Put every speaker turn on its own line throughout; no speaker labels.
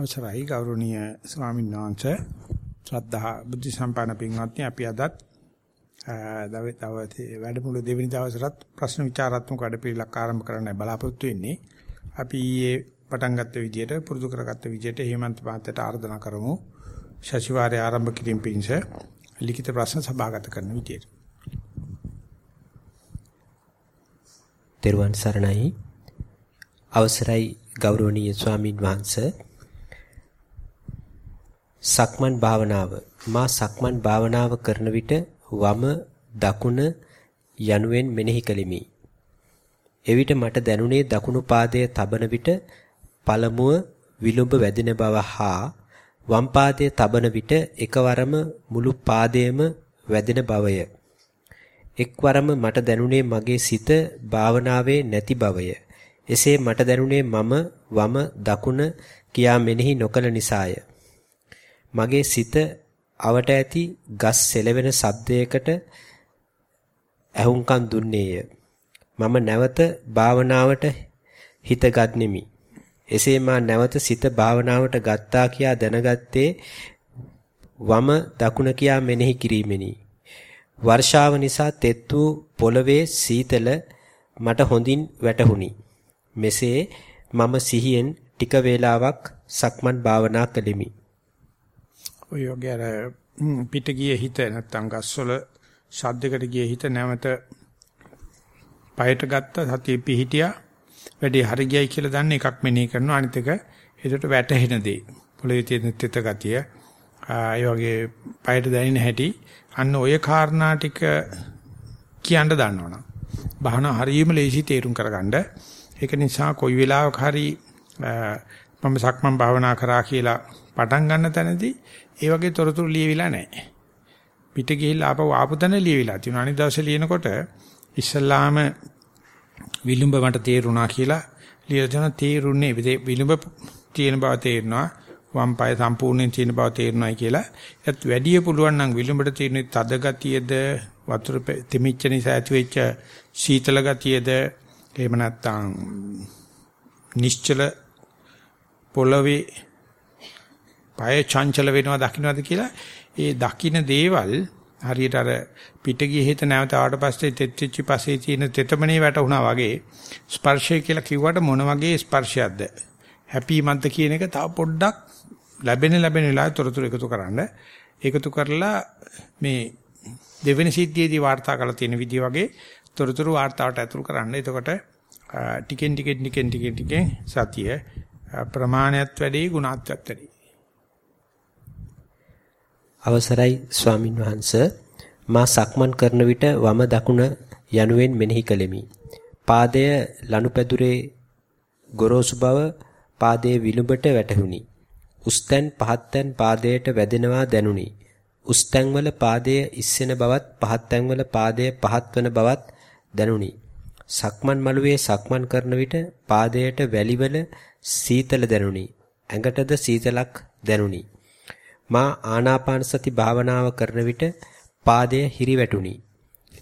අවසරයි ගෞරවනීය ස්වාමීන් වහන්සේ ශ්‍රද්ධා බුද්ධ සම්පන්න පින්වත්නි අපි අදත් දවස් දවසේ වැඩමුළු දෙවෙනි දවසට ප්‍රශ්න විචාරාත්මක වැඩපිළිවෙලක් ආරම්භ කරන්න බලාපොරොත්තු වෙන්නේ. අපි ඊයේ පටන් ගත්ත විදිහට පුරුදු කරගත්ත විදිහට හේමන්ත මහත්තයට ආරාධනා කරමු. ශෂිවාරය ආරම්භ කිරීම පිණිස ලිඛිත ප්‍රශ්න සභාගත කරන විදිහට.
තෙරුවන් සරණයි. අවසරයි ගෞරවනීය ස්වාමින් වහන්සේ සක්මන් භාවනාව මා සක්මන් භාවනාව කරන විට වම දකුණ යනුවෙන් මෙනෙහි කළෙමි. එවිට මට දැනුනේ දකුණු පාදයේ තබන විට පළමුව විලුඹ වැදෙන බව හා වම් පාදයේ තබන විට එකවරම මුළු පාදයේම වැදෙන බවය. එක්වරම මට දැනුනේ මගේ සිත භාවනාවේ නැති බවය. එසේ මට දැනුනේ මම වම දකුණ කියා මෙනෙහි නොකළ නිසාය. මගේ සිත අවට ඇති ගස් සෙලවෙන ශබ්දයකට ඇහුම්කන් දුන්නේය. මම නැවත භාවනාවට හිත ගන්නෙමි. එසේ මා නැවත සිත භාවනාවට ගත්තා කියා දැනගත්තේ වම දකුණ කියා මෙනෙහි කිරීමෙනි. වර්ෂාව නිසා තෙත් වූ පොළවේ සීතල මට හොඳින් වැටහුණි. මෙසේ මම සිහියෙන් ටික වේලාවක් සක්මන් භාවනා කළෙමි.
ඔය වගේ අර පිට ගියේ හිත නැත්තම් ගස්වල ශබ්දයකට ගියේ හිත නැවත පයට ගත්ත සතිය පිහිටියා. වැඩි හරි ගියයි කියලා දන්න එකක් මෙනෙහි කරනවා. අනිත් එක ඒකට වැටහෙන දේ. පොළවේ තියෙන තෙත ගතිය. ඒ වගේ පයට දැනෙන හැටි. අන්න ඔය කාරණා ටික කියන්න දන්නවනම්. බහන හරියම ලේසි තේරුම් කරගන්න. ඒක නිසා කොයි වෙලාවක හරි මම සක්මන් භාවනා කරා කියලා පටන් ගන්න තැනදී ඒ වගේ තොරතුරු ලියවිලා නැහැ. පිට ගිහිල්ලා ආපහු ආපු තැන ලියවිලා තියෙනවා. අනිත් දවසේ ලියනකොට ඉස්සල්ලාම විලුඹ මට තේරුණා කියලා ලියලා තියෙනවා තේරුන්නේ විලුඹ තියෙන බව තේරෙනවා. වම් පාය සම්පූර්ණයෙන් තියෙන බව තේරුණායි කියලා. ඒත් වැඩි පුළුවන් නම් විලුඹට තියෙන තද ගතියද වතුර තෙමිච්ච නිසා ඇතිවෙච්ච සීතල ගතියද එහෙම නැත්නම් නිශ්චල පොළවේ පය චංචල වෙනවා දකින්නද කියලා ඒ දකින්න දේවල් හරියට අර පිටගිය හිත නැවත ආවට පස්සේ තෙත්විච්ච පස්සේ තියෙන තෙතමනේ වැටුණා වගේ ස්පර්ශය කියලා කිව්වට මොන වගේ ස්පර්ශයක්ද හැපීමක්ද කියන එක තව පොඩ්ඩක් ලැබෙන ලැබෙන වෙලාවට තොරතුරු එකතු කරන්න එකතු කරලා මේ දෙවෙනි සිද්ධියේදී වාර්තා කරලා තියෙන විදිහ වගේ තොරතුරු වාර්තාවට ඇතුළු කරන්න. එතකොට ටිකෙන් ටිකෙන් ටිකෙන් ටිකෙන් ටිකෙන් සතිය ප්‍රමාණයත් වැඩි ගුණාත්වත් වැඩි.
අවසරයි ස්වාමින් වහන්ස මා සක්මන් කරන විට වම දකුණ යනුවෙන් මෙනෙහි කළෙමි. පාදය ලනුපැදුරේ ගොරෝසු බව පාදයේ විලුඹට වැටහුණි. උස්තැන් පහත්තැන් පාදයට වැදෙනවා දැනුනි. උස්තැන් වල පාදයේ ඉස්සෙන බවත් පහත්තැන් වල පාදයේ පහත්වන බවත් දැනුනි. සක්මන් මළුවේ සක්මන් කරන විට පාදයට වැලිවල සීතල දැනුනි. ඇඟටද සීතලක් දැනුනි. මා ආනාපාන සති භාවනාව කරන විට පාදය හිරිවැටුනි.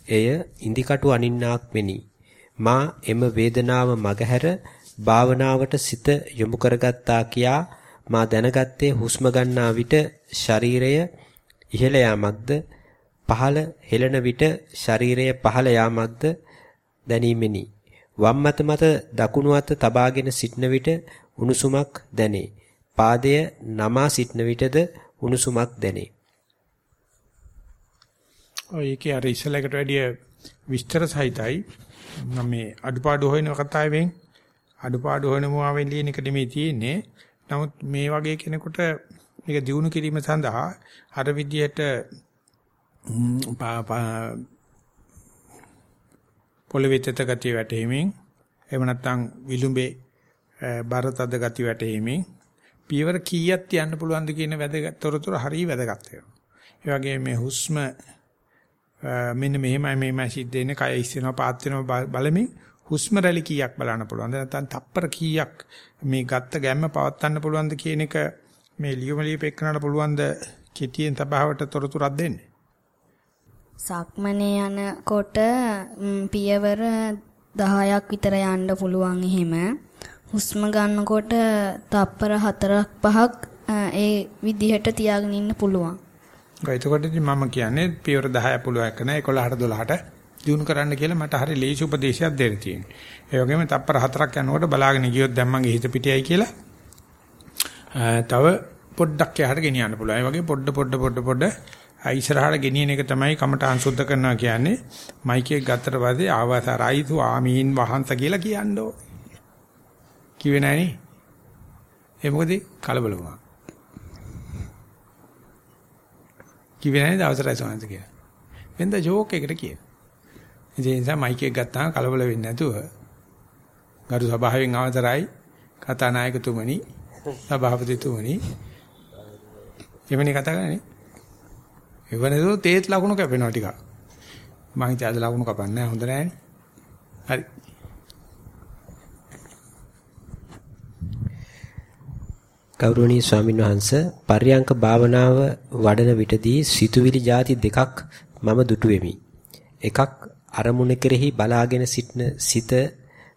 එය ඉන්දිකටු අනින්නාක් මෙනි. මා එම වේදනාව මගහැර භාවනාවට සිත යොමු කරගත්තා කියා මා දැනගත්තේ හුස්ම ගන්නා විට ශරීරය ඉහළ යාමක්ද පහළ හෙළන විට ශරීරය පහළ යාමක්ද දැනීමෙනි. වම් අත මත දකුණු අත තබාගෙන සිටන විට උණුසුමක් දැනේ. පාදය නමා සිටන විටද උණුසුමක් දැනේ.
ඔය ඒකේ අර ඉස්සලකට වැඩිය විස්තර සහිතයි. මම මේ අඩුපාඩු හොයන කතාවෙන් අඩුපාඩු හොයන මුවාවෙන් ලියන එක නෙමෙයි තියෙන්නේ. නමුත් මේ වගේ කෙනෙකුට මේක දිනු කිරීම සඳහා අර විදියට පොළවේ තෙත ගතිය වැටීමෙන් එහෙම නැත්නම් විලුඹේ බරතද ගතිය වැටීමෙන් පියවර කීයක් තියන්න පුළුවන්ද කියන වැදගත් තොරතුරු හරිය වැදගත් වෙනවා. ඒ වගේම මේ හුස්ම මෙන්න මෙහෙමයි මෙහෙමයි සිද්ධ වෙන්නේ කය ඉස්සෙනවා පාත් වෙනවා බලමින් හුස්ම රැලි කීයක් බලන්න පුළුවන්ද නැත්නම් තප්පර කීයක් මේ ගත්ත ගැම්ම පවත්වන්න පුළුවන්ද කියන එක මේ ලියුම ලියපෙන්නට පුළුවන්ද කෙටියෙන් තබාවට තොරතුරක් දෙන්න.
සක්මනේ යනකොට පියවර 10ක් විතර යන්න පුළුවන් එහෙම හුස්ම ගන්නකොට තප්පර 4ක් 5ක් ඒ විදිහට තියාගෙන ඉන්න පුළුවන්.
එතකොට ඉතින් මම කියන්නේ පියවර 10 පුළුවන් කරන 11ට 12ට දිනු කරන්න කියලා මට හරි ලේසි උපදේශයක් දෙන්න තියෙනවා. ඒ වගේම තප්පර 4ක් යනකොට බලාගෙන ගියොත් දැන් මගේ හිත පිටියයි කියලා තව පොඩ්ඩක් එහාට ගෙනියන්න පුළුවන්. ඒ වගේ පොඩ පොඩ පොඩ පොඩ ඉස්සරහට ගෙනියන එක තමයි කමටහන් සුද්ධ කරනවා කියන්නේ. මයික් එක ගත්තට පස්සේ ආවාසරයිතු ආමීන් වහන්ස කියලා කියන්න ඕනේ. කිව්වේ නෑනේ. ඒ මොකද කලබල වුණා. කිව්වේ නෑනේ අවසරයි සෝනන්ත කියලා. වෙනද ජෝක් එකකට කියන. ඒ නිසා මයික් එක ගත්තාම කලබල වෙන්නේ නැතුව ගරු සභාවෙන් අවසරයි කතානායකතුමනි සභාපතිතුමනි එවැනි කතා කරන්නේ. එවනදෝ තේත් ලකුණු කැපෙනවා ටිකක්. මම හිතේ අද ලකුණු කපන්නේ හොඳ නෑනේ. හරි.
ගෞරවනීය ස්වාමීන් වහන්ස පර්යංක භාවනාව වඩන විටදී සිතුවිලි ಜಾති දෙකක් මම දුටු වෙමි. එකක් අරමුණ කෙරෙහි බලාගෙන සිටන සිත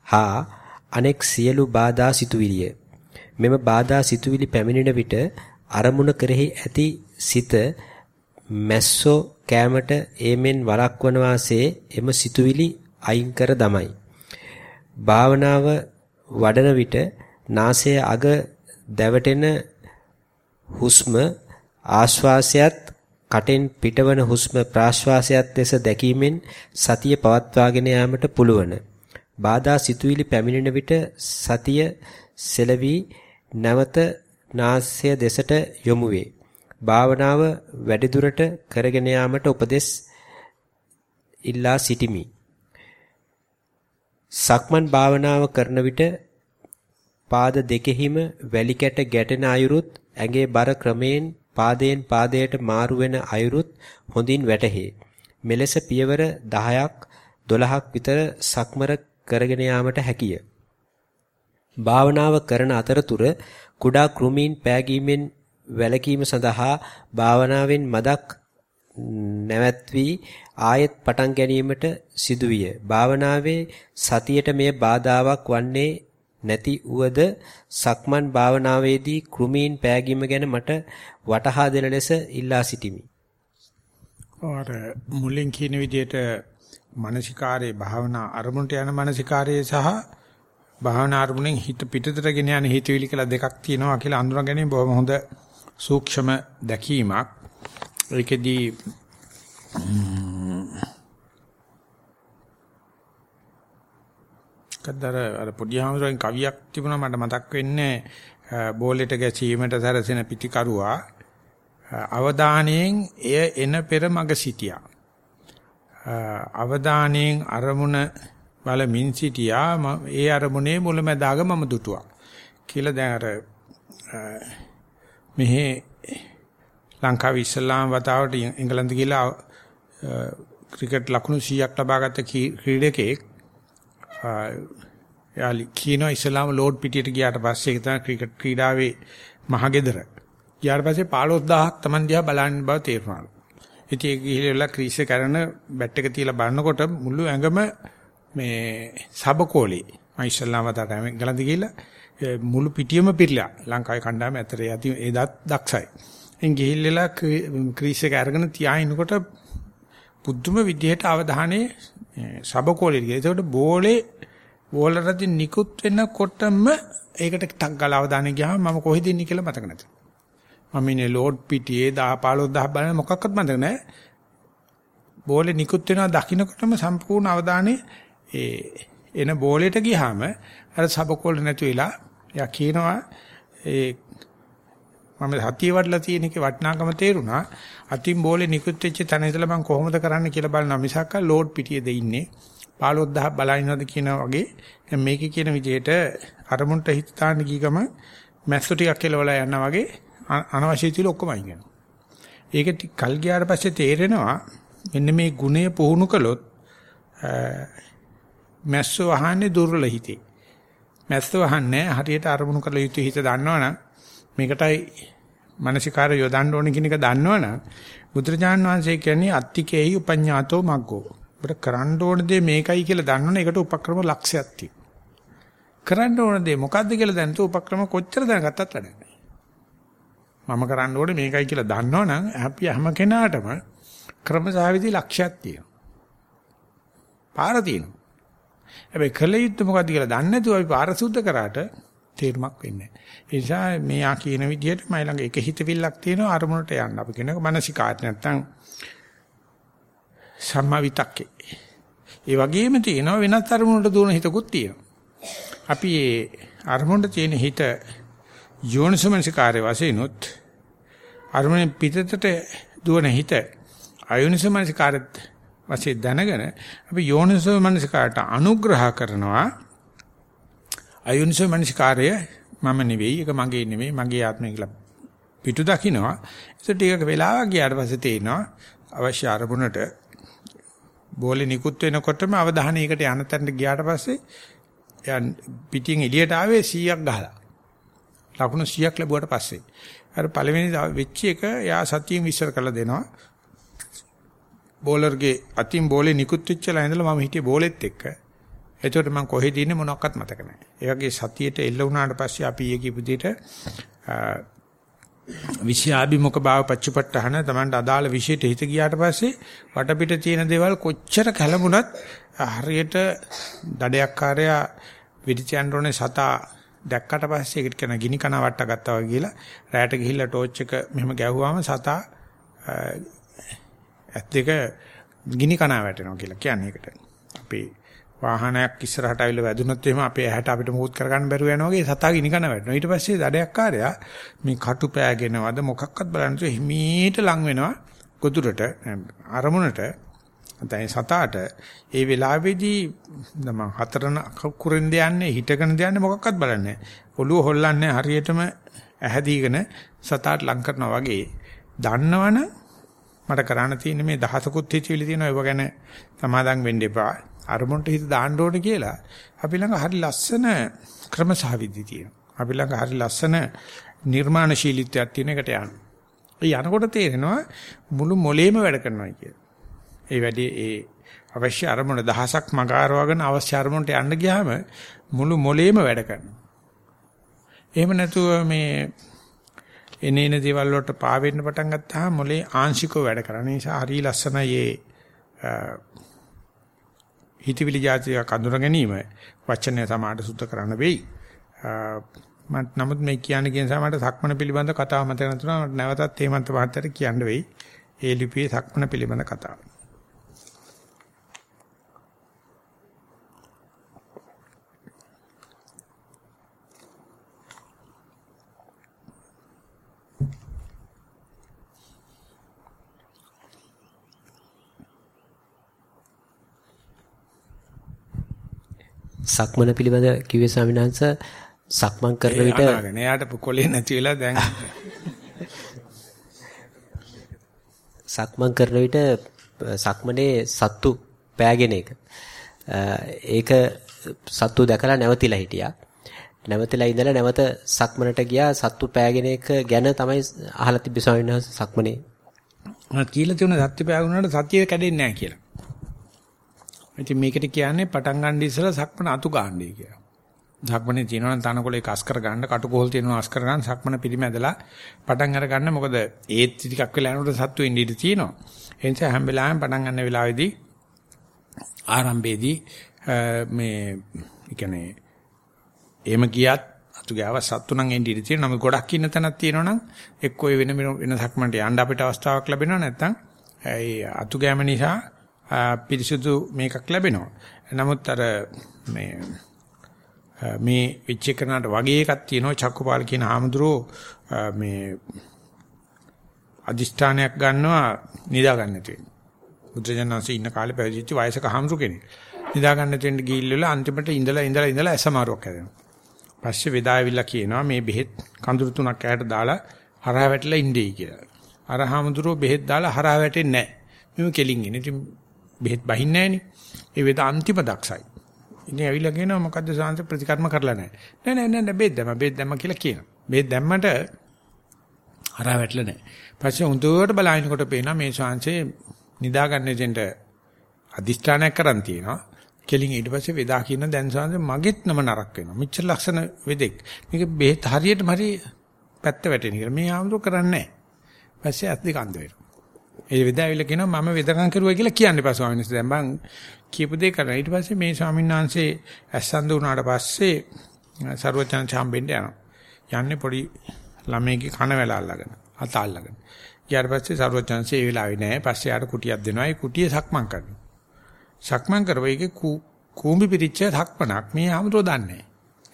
හා අනෙක් සියලු බාධා සිතුවිලිය. මෙම බාධා සිතුවිලි පැමිණෙන විට අරමුණ කෙරෙහි ඇති සිත මැස්සෝ කෑමට ඒමෙන් වළක්වන වාසේ එම සිතුවිලි අයින් කර දමයි. භාවනාව වඩන විට නාසය අග දැවටෙන හුස්ම ආශ්වාසයත් කටෙන් පිටවන හුස්ම ප්‍රාශ්වාසයත් ලෙස දැකීමෙන් සතිය පවත්වාගෙන යාමට පුළුවන්. බාධා සිතුවිලි පැමිණෙන විට සතිය සෙලවි නැවත නාසය දෙසට යොමු වේ. භාවනාව වැඩිදුරට කරගෙන යාමට උපදෙස් ඉල්ලා සිටිමි. සක්මන් භාවනාව කරන විට පාද දෙකෙහිම වැලි කැට ගැටෙන අයුරුත් ඇඟේ බර ක්‍රමයෙන් පාදයෙන් පාදයට මාරු වෙන අයුරුත් හොඳින් වැටහේ. මෙලෙස පියවර 10ක් 12ක් විතර සක්මර කරගෙන යාමට හැකිය. භාවනාව කරන අතරතුර කුඩා කෘමීන් පෑගීමෙන් වැළකීම සඳහා භාවනාවෙන් මදක් නැවැත් වී ආයෙත් පටන් ගැනීමට සිදුවිය. භාවනාවේ සතියට මෙය බාධාවක් වන්නේ නැති උවද සක්මන් භාවනාවේදී කෘමීන් පෑගීම ගැන මට වටහා දෙන ලෙස ඉල්ලා සිටිමි.
ඔර මුලින් කියන විදිහට මානසිකාරයේ භාවනා අරමුණට යන මානසිකාරයේ සහ භාවනා අරමුණෙන් හිත පිටතට ගෙන යන හිතවිලි කියලා දෙකක් තියෙනවා කියලා අඳුන ගැනීම බොහොම හොඳ සූක්ෂම දැකීමක්. ඒකෙදී කද්දර අර පොඩි හාමුදුරන් කවියක් තිබුණා මට මතක් වෙන්නේ බෝලෙට ගැසීමට සැරසෙන පිටිකරුවා. අවදානයෙන් එය එන පෙර මග සිටියා. අවදානයෙන් අරමුණ බලමින් සිටියා. ඒ අරමුණේ මුලැමැදාග මම දුටුවා. කියලා දැන් අර මෙහි ලංකාවේ ඉස්ලාම් වතාවට එංගලන්ත ගිහලා ක්‍රිකට් ලකුණු 100ක් ලබාගත්ත ක්‍රීඩකෙක් යාලි කියනවා ඉස්ලාම ලෝඩ් පිටියට ගියාට පස්සේ ඒක තමයි ක්‍රිකට් ක්‍රීඩාවේ මහගෙදර. ගියාට පස්සේ 15000ක් Taman දිහා බලන්න බව තේරුණාලු. ඉතින් ඒක ගිහිල්ලා ක්‍රීස් එක කරන බැට් එක තියලා බලනකොට මුළු ඇඟම මේ සබකෝලේ මම ඉස්ලාම වතාවට ගලන්දි ගිහිල්ලා මුළු පිටියම පිරලා ලංකාවේ කණ්ඩායම ඇතර යති එදත් දක්ෂයි. එන් ගිහිල්ලා ක්‍රීස් එක අරගෙන තියාිනකොට පුදුම විදිහට අවධානයේ සබකෝලේ ගියා. ඒකට බෝලේ බෝලරදී නිකුත් වෙනකොටම ඒකට ටක් ගාලා අවධානය ගියාම මම කොහෙද ඉන්නේ කියලා මතක නැත. මම ඉන්නේ ලෝඩ් පිටියේ 10 15000 බලන මොකක්වත් මතක නැහැ. බෝලේ නිකුත් වෙනවා දකින්නකොටම සම්පූර්ණ අවධානය ඒ එන බෝලෙට ගියාම අර සබකෝල නැති වෙලා එයා කියනවා ඒ මම හතිය වඩලා තියෙන එකේ වටිනාකම තේරුණා. අතින් බෝලේ නිකුත් වෙච්ච තැන ඉඳලා මම කොහොමද කරන්න කියලා බලනවා මිසක් ලෝඩ් පිටියේද ඉන්නේ. 15000 බලනවද කියනා වගේ දැන් මේකේ කියන විදිහට අරමුණට හිත තාන්න ගිගම මැස්සෝ ටිකක් කෙලවලා යනවා වගේ අනවශ්‍ය තියල ඔක්කොම අයින් කරනවා. ඒක කල් ගියාට පස්සේ තේරෙනවා මෙන්න මේ ගුණය පුහුණු කළොත් මැස්සෝ අහන්නේ දුර්වල හිතේ. මැස්සෝ අහන්නේ හරියට අරමුණු කළ යුතු හිත දන්නවනම් මේකටයි මානසිකාර යොදන්න ඕන කියන එක දන්නවනම් බුදුරජාන් වහන්සේ කියන්නේ අත්තිකේහි උපඤ්ඤාතෝ මග්ගෝ. ඔබට කරන්න ඕන දේ මේකයි කියලා දන්නවනේ ඒකට උපක්‍රම ලක්ෂයක් තියෙනවා. කරන්න ඕන දේ මොකද්ද කියලා දැනතු උපක්‍රම කොච්චර දැනගත්තත් වැඩක් නැහැ. මම කරන්න ඕනේ මේකයි කියලා දන්නවනම් අපි හැම කෙනාටම ක්‍රමසහවිදි ලක්ෂයක් තියෙනවා. පාර තියෙනවා. හැබැයි කල යුත්තේ මොකද්ද කියලා දන්නේ නැතුව අපි පාර සුද්ධ කරාට තේරුමක් වෙන්නේ නැහැ. ඒ නිසා මෙයා කියන විදිහට මයි ළඟ එක හිතවිල්ලක් තියෙනවා අරමුණට යන්න. අපි කියනක මානසිකාට නැත්තම් සම්මාවිතක්කේ. ඒ වගේම තියෙනවා වෙනත් අරමුණට දුවන හිතකුත් තියෙනවා. අපි ඒ අරමුණට තියෙන හිත යෝනිසමනසිකාරය වශයෙන් උත් අරමුණෙන් පිටතට දුවන හිත අයෝනිසමනසිකාරත් වශයෙන් දැනගෙන අපි යෝනිසමනසිකාරට අනුග්‍රහ කරනවා අයෝනිසමනසිකාරය මම නෙවෙයි ඒක මගේ නෙවෙයි මගේ ආත්මය කියලා පිටු දකින්නවා ඒක ටිකක වෙලාවක් ගියාට පස්සේ තේනවා අවශ්‍ය අරමුණට බෝලේ නිකුත් වෙනකොටම අවධානය එකට යන තැනට ගියාට පස්සේ එයා පිටින් එළියට ආවේ 100ක් ගහලා. ලකුණු 100ක් ලැබුවට පස්සේ අර පළවෙනි වෙච්ච එක එයා සතියෙන් විශ්සර කරලා දෙනවා. බෝලර්ගේ අතින් බෝලේ නිකුත් වෙච්චලා ඉඳලා මම හිටියේ බෝලෙත් එක්ක. එතකොට මම කොහෙද ඉන්නේ මොනවක්වත් මතක නැහැ. ඒ වගේ සතියේට එල්ල වුණාට පස්සේ අපි ඊයේ කියපු විදිහට විෂයාභිමුඛ භාව පච්චපට්ඨහන තමන්ට අදාළ විෂයට හිත ගියාට පස්සේ වටපිට තියෙන දේවල් කොච්චර කලමුණත් හරියට දඩයක්කාරයා විදිචයන් රෝනේ සතා දැක්කට පස්සේ ඒකට කියන ගිනි කන වට ගත්තා වගේ කියලා රැයට ගිහිල්ලා ටෝච් එක මෙහෙම ගැහුවාම සතා ඇත් දෙක ගිනි කන වැටෙනවා කියලා කියන්නේ ඒකට. අපේ වාහනයක් ඉස්සරහට ආවිල්ලා වැදුනොත් එහෙම අපේ ඇහැට අපිට මුහුත් කරගන්න බැරුව යනවා වගේ සතා ගිනි කන වැටෙනවා. ඊට පස්සේ දඩයක්කාරයා මේ කටු පෑගෙනවද මොකක්වත් බලන්නේ හිමීට ලං වෙනවා. ගොදුරට අරමුණට. නැත්නම් සතාට ඒ වෙලාවේදී මම හතරන කුරෙන්ද යන්නේ හිටගෙන යන්නේ මොකක්වත් බලන්නේ ඔළුව හොල්ලන්නේ හරියටම ඇහැදීගෙන සතාට ලං කරනවා වගේ. දන්නවනම් මට කරන්න තියෙන්නේ මේ දහසකුත් හිතවිලි තියෙනවා. ඒව ගැන සමාදම් වෙන්න එපා. අරමුණට හිත දාන්න ඕනේ කියලා අපි ළඟ හරි ලස්සන ක්‍රමසහවිදි තියෙනවා. අපි ළඟ හරි ලස්සන නිර්මාණශීලීත්වයක් තියෙන එකට යනවා ඒ යනකොට තේරෙනවා මුළු මොලේම වැඩ කරනවා කියලා. ඒ වැඩි ඒ අවශ්‍ය අරමුණ දහසක් මගාරවගෙන අවශ්‍ය අරමුණට යන්න ගියාම මුළු මොලේම වැඩ කරනවා. එහෙම නැතුව මේ එනේන දේවල් වලට පාවෙන්න පටන් ගත්තාම මොලේ ආංශිකව වැඩ කරන නිසා හරි ලස්සනයි ඒ හිතවිලි જાතිය කඳුර ගැනීම වචනය සමාඩ සුද්ධ කරන්න වෙයි. මට නමුත් මේ කියන්නේ කියන සමහරට සක්මන පිළිබඳ කතාව මතක නැතුණා මට නැවතත් හේමන්ත මහත්තයාට කියන්න වෙයි. ඒ ලිපියේ සක්මන පිළිබඳ කතාව.
සක්මන පිළිබඳ කිව්වේ ස්වාමීන් වහන්සේ සක්මන් කරන විට
එයාට කොලේ නැති වෙලා දැන්
සක්මන් කරන විට සක්මනේ සත්තු පෑගෙන එක. ඒක සත්තු දැකලා නැවතිලා හිටියා. නැවතිලා ඉඳලා නැවත සක්මනට ගියා සත්තු පෑගෙන එක ගැන තමයි අහලා තිබ්බේ ස්වාමීන් වහන්සේ සක්මනේ.
මම කියලා තියෙන සත්‍ය පෑගුණාට සත්‍ය කැඩෙන්නේ නැහැ කියලා. ඉතින් මේකට කියන්නේ පටන් ගන්න ඉස්සෙල්ලා සක්මන අතු ගන්නයි කියලා. සක්මනේ තියෙනවා නම් තනකොලේ කස් කර ගන්න, කටුකොහල් තියෙනවා අස් කර ගන්න, සක්මන පිළිමැදලා පටන් අර ගන්න. මොකද ඒත් ටිකක් වෙලා යනකොට සත්තු ඉන්න ඉඩ තියෙනවා. ඒ නිසා හැම වෙලාවෙම පටන් ගන්න වෙලාවේදී ආරම්භයේදී මේ කියන්නේ එහෙම ගියත් අතු ගාව සත්තු නම් එන්න ඉඩ තියෙනවා. නමුත් ගොඩක් ඉන්න තැනක් තියෙනවා නම් එක්කෝ වෙන වෙන සක්මන්ට යන්න අපිට අවස්ථාවක් ලැබෙනවා නැත්නම් ඒ අතු ගෑම නිසා පිරිසුදු මේකක් ලැබෙනවා. නමුත් අර මේ මේ විචේකරණට වගේ එකක් තියෙනවා චක්කපාල කියන ආමඳුරෝ මේ අදිෂ්ඨානයක් ගන්නවා නිදා ගන්න තියෙන. බුද්ධජනනාංශේ ඉන්න කාලේ පැවිදිච්ච වයසක ආමඳුර කෙනෙක්. නිදා ගන්න තියෙන ගිහිල්ලා අන්තිමට ඉඳලා ඉඳලා ඉඳලා ඇසමාරුවක් හැදෙනවා. පස්සේ වෙදාවිලා කියනවා මේ බෙහෙත් කඳුරු තුනක් ඇහැට දාලා හරහා වැටලා ඉඳී කියලා. අර ආමඳුරෝ බෙහෙත් දාලා හරහා වැටෙන්නේ නැහැ. මෙමු කෙලින් ඉන්නේ. ඉතින් බෙහෙත් බහින්නේ නැහනේ. ඒ වේද අන්තිම දක්ෂයි. ඉතින් ඇවිල්ලා කියනවා මොකද්ද සාංශ ප්‍රතිකර්ම කරලා නැහැ. නෑ නෑ නෑ බෙහෙත් දැම්ම බෙහෙත් දැම්ම කියලා කියනවා. බෙහෙත් දැම්මට හරහා වැටලා නැහැ. පස්සේ හොඳට බලනකොට පේනවා මේ ශාංශේ නිදා ගන්න දෙන්න අදිෂ්ඨානයක් කරන් තියෙනවා. කෙලින් ඊට පස්සේ වේදා කියන දැන් සාන්ද මගෙත් නම නරක වෙනවා. මෙච්චර ලක්ෂණ වෙදෙක්. මේක බෙහෙත් හරියටම හරි පැත්ත වැටෙන කියලා. මේ ආමතු කරන්නේ නැහැ. පස්සේ අත් දෙක අන්ද වෙනවා. ඒ වෙදාවිල කියනවා මම වෙදකම් කරුවා කියලා කියන්නේ පස්සේ ස්වාමීන් වහන්සේ දැන් මං කියපු දේ කරා. ඊට පස්සේ මේ ස්වාමීන් වහන්සේ ඇස්සන්ද වුණාට පස්සේ සර්වචන් චාම්බෙන්ඩ යනවා. යන්නේ පොඩි ළමයිගේ කන වැල අල්ලගෙන අත අල්ලගෙන. ඊට පස්සේ සර්වචන්සේ ඒ වෙලාවේ නෑ. පස්සේ ආට කුටියක් දෙනවා. ඒ කුටිය සක්මන් කරනවා. සක්මන් කරවෙයිගේ කූඹි පිටිච්ච සක්මනක් මේ ආමරෝ දන්නේ.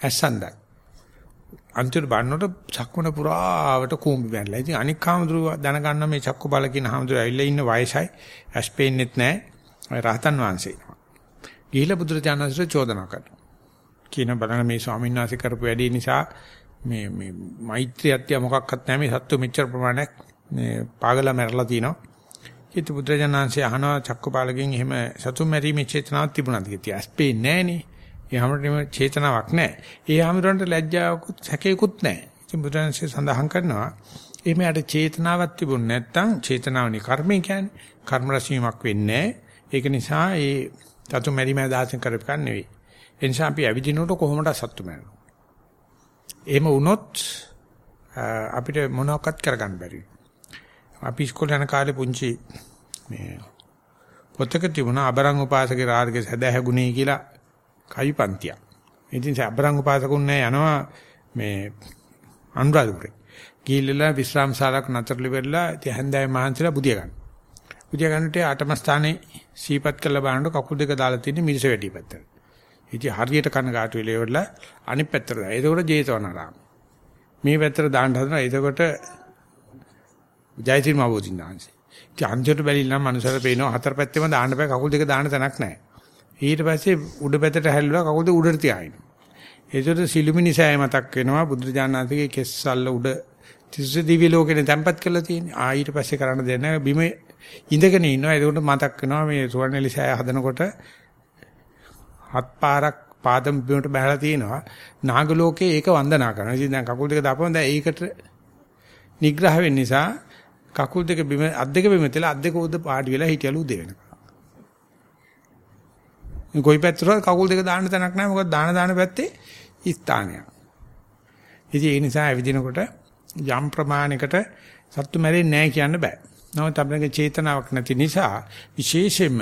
ඇස්සන්දක්. අන්තිමට බannකොට චක්කුණ පුරාවට කූඹි බැලලා. ඉතින් අනික් හාමුදුරුව දැනගන්න මේ චක්කු බල කියන හාමුදුරුව ඇවිල්ලා ඉන්න වයසයි ඇස් පේන්නෙත් නැහැ. රහතන් වහන්සේ. ගිහිලා බුදුරජාණන්සේට චෝදනා කරනවා. කියන බලන මේ ස්වාමීන් වහන්සේ කරපු වැඩේ නිසා මේ මේ මෛත්‍රියත්‍ය මොකක්වත් නැහැ මේ සත්තු මෙච්චර ප්‍රමාණයක් මේ පාගල මැරලා තිනවා. ඊට බුදුරජාණන්සේ අහනවා චක්කපාලගෙන් එහෙම සතුන් මැරීමේ චේතනාවක් තිබුණාද කියලා. ඇස් පේන්නේ නැහනේ. ඒ හැමෝටම චේතනාවක් නැහැ. ඒ හැමෝටම ලැජ්ජාවකුත් සැකේකුත් නැහැ. ඉතින් බුදුරජාණන්සේ සඳහන් කරනවා එහෙමයට චේතනාවක් තිබුණ නැත්නම් චේතනාවනේ කර්මය කියන්නේ කර්ම රැසීමක් වෙන්නේ ඒක නිසා ඒ සතු මෙරිම දාසෙන් කරපකන් නෙවෙයි. ඒ නිසා අපි ඇවිදිනකොට කොහොමද සතු මරනවා. එහෙම වුණොත් අපිට මොනවක්වත් කරගන්න බැරි. අපි ඉස්කෝලේ යන කාලේ පුංචි මේ පොතක තිබුණා අබරං උපාසකේ රාජගේ සදහැ ගුණේ කියලා කවි පන්තියක්. ඉතින් සබ්‍රංග උපාසකුන්නේ යනවා මේ අනුරාධපුරේ. ගිහිල්ලා විශ්‍රාම ශාලාවක් නතරලි වෙලා ඉතින් හැන්දෑවේ මහන්සිලා බුදිය ගන්න. බුදිය ගන්නට අටම ස්ථානේ සීපත් කළ බලනකොට කකුල් දෙක දාලා තියෙන මිරිස වැඩි පැත්තට. ඉතින් හරියට කන ගාටු වෙලෙවල අනිත් පැත්තට දාලා. ඒකෝට ජේතවනාරාම. මේ පැත්තට දාන්න හදනවා. ඒකෝට ජයතිරි මහබෝධින්දාංශේ. ඉතින් අන්තිමට බැලිලා මනුස්සයර පේනවා හතර පැත්තෙම දාන්න බෑ කකුල් දෙක දාන්න තැනක් නැහැ. ඊට පස්සේ උඩ පැත්තට හැල්ලුවා කකුල් දෙක උඩට තියාගෙන. ඒකට සිළුමිනි සෑය මතක් වෙනවා බුදුරජාණන්සේගේ කෙස්සල්ල උඩ තිස්ස දිවි ලෝකෙනේ තැම්පත් කරලා තියෙන්නේ. ආ ඊට පස්සේ කරන්න දෙන්නේ බිම ඉඳගෙන ඉන්නවා. ඒකට මතක් වෙනවා මේ සුවර්ණලි සෑය හදනකොට හත් පාරක් පාදම් බිමට බහලා තියෙනවා. නාග ලෝකේ ඒක වන්දනා කරනවා. ඉතින් දැන් කකුල් දෙක දාපුවම දැන් ඒකට නිග්‍රහ වෙන්න නිසා කකුල් දෙක බිම අත් දෙක බිම තියලා අත් දෙක උඩ පාඩි වෙලා හිටියලු උදේ වෙනකම්. කොයි පැත්තට කකුල් දෙක දාන්න තැනක් නැහැ මොකද දාන දාන පැත්තේ ස්ථානයක්. ඉතින් ඒ නිසා ඇවිදිනකොට යම් ප්‍රමාණයකට සත්තු මැරෙන්නේ නැහැ කියන්න බෑ. නමුත් අපේ චේතනාවක් නැති නිසා විශේෂයෙන්ම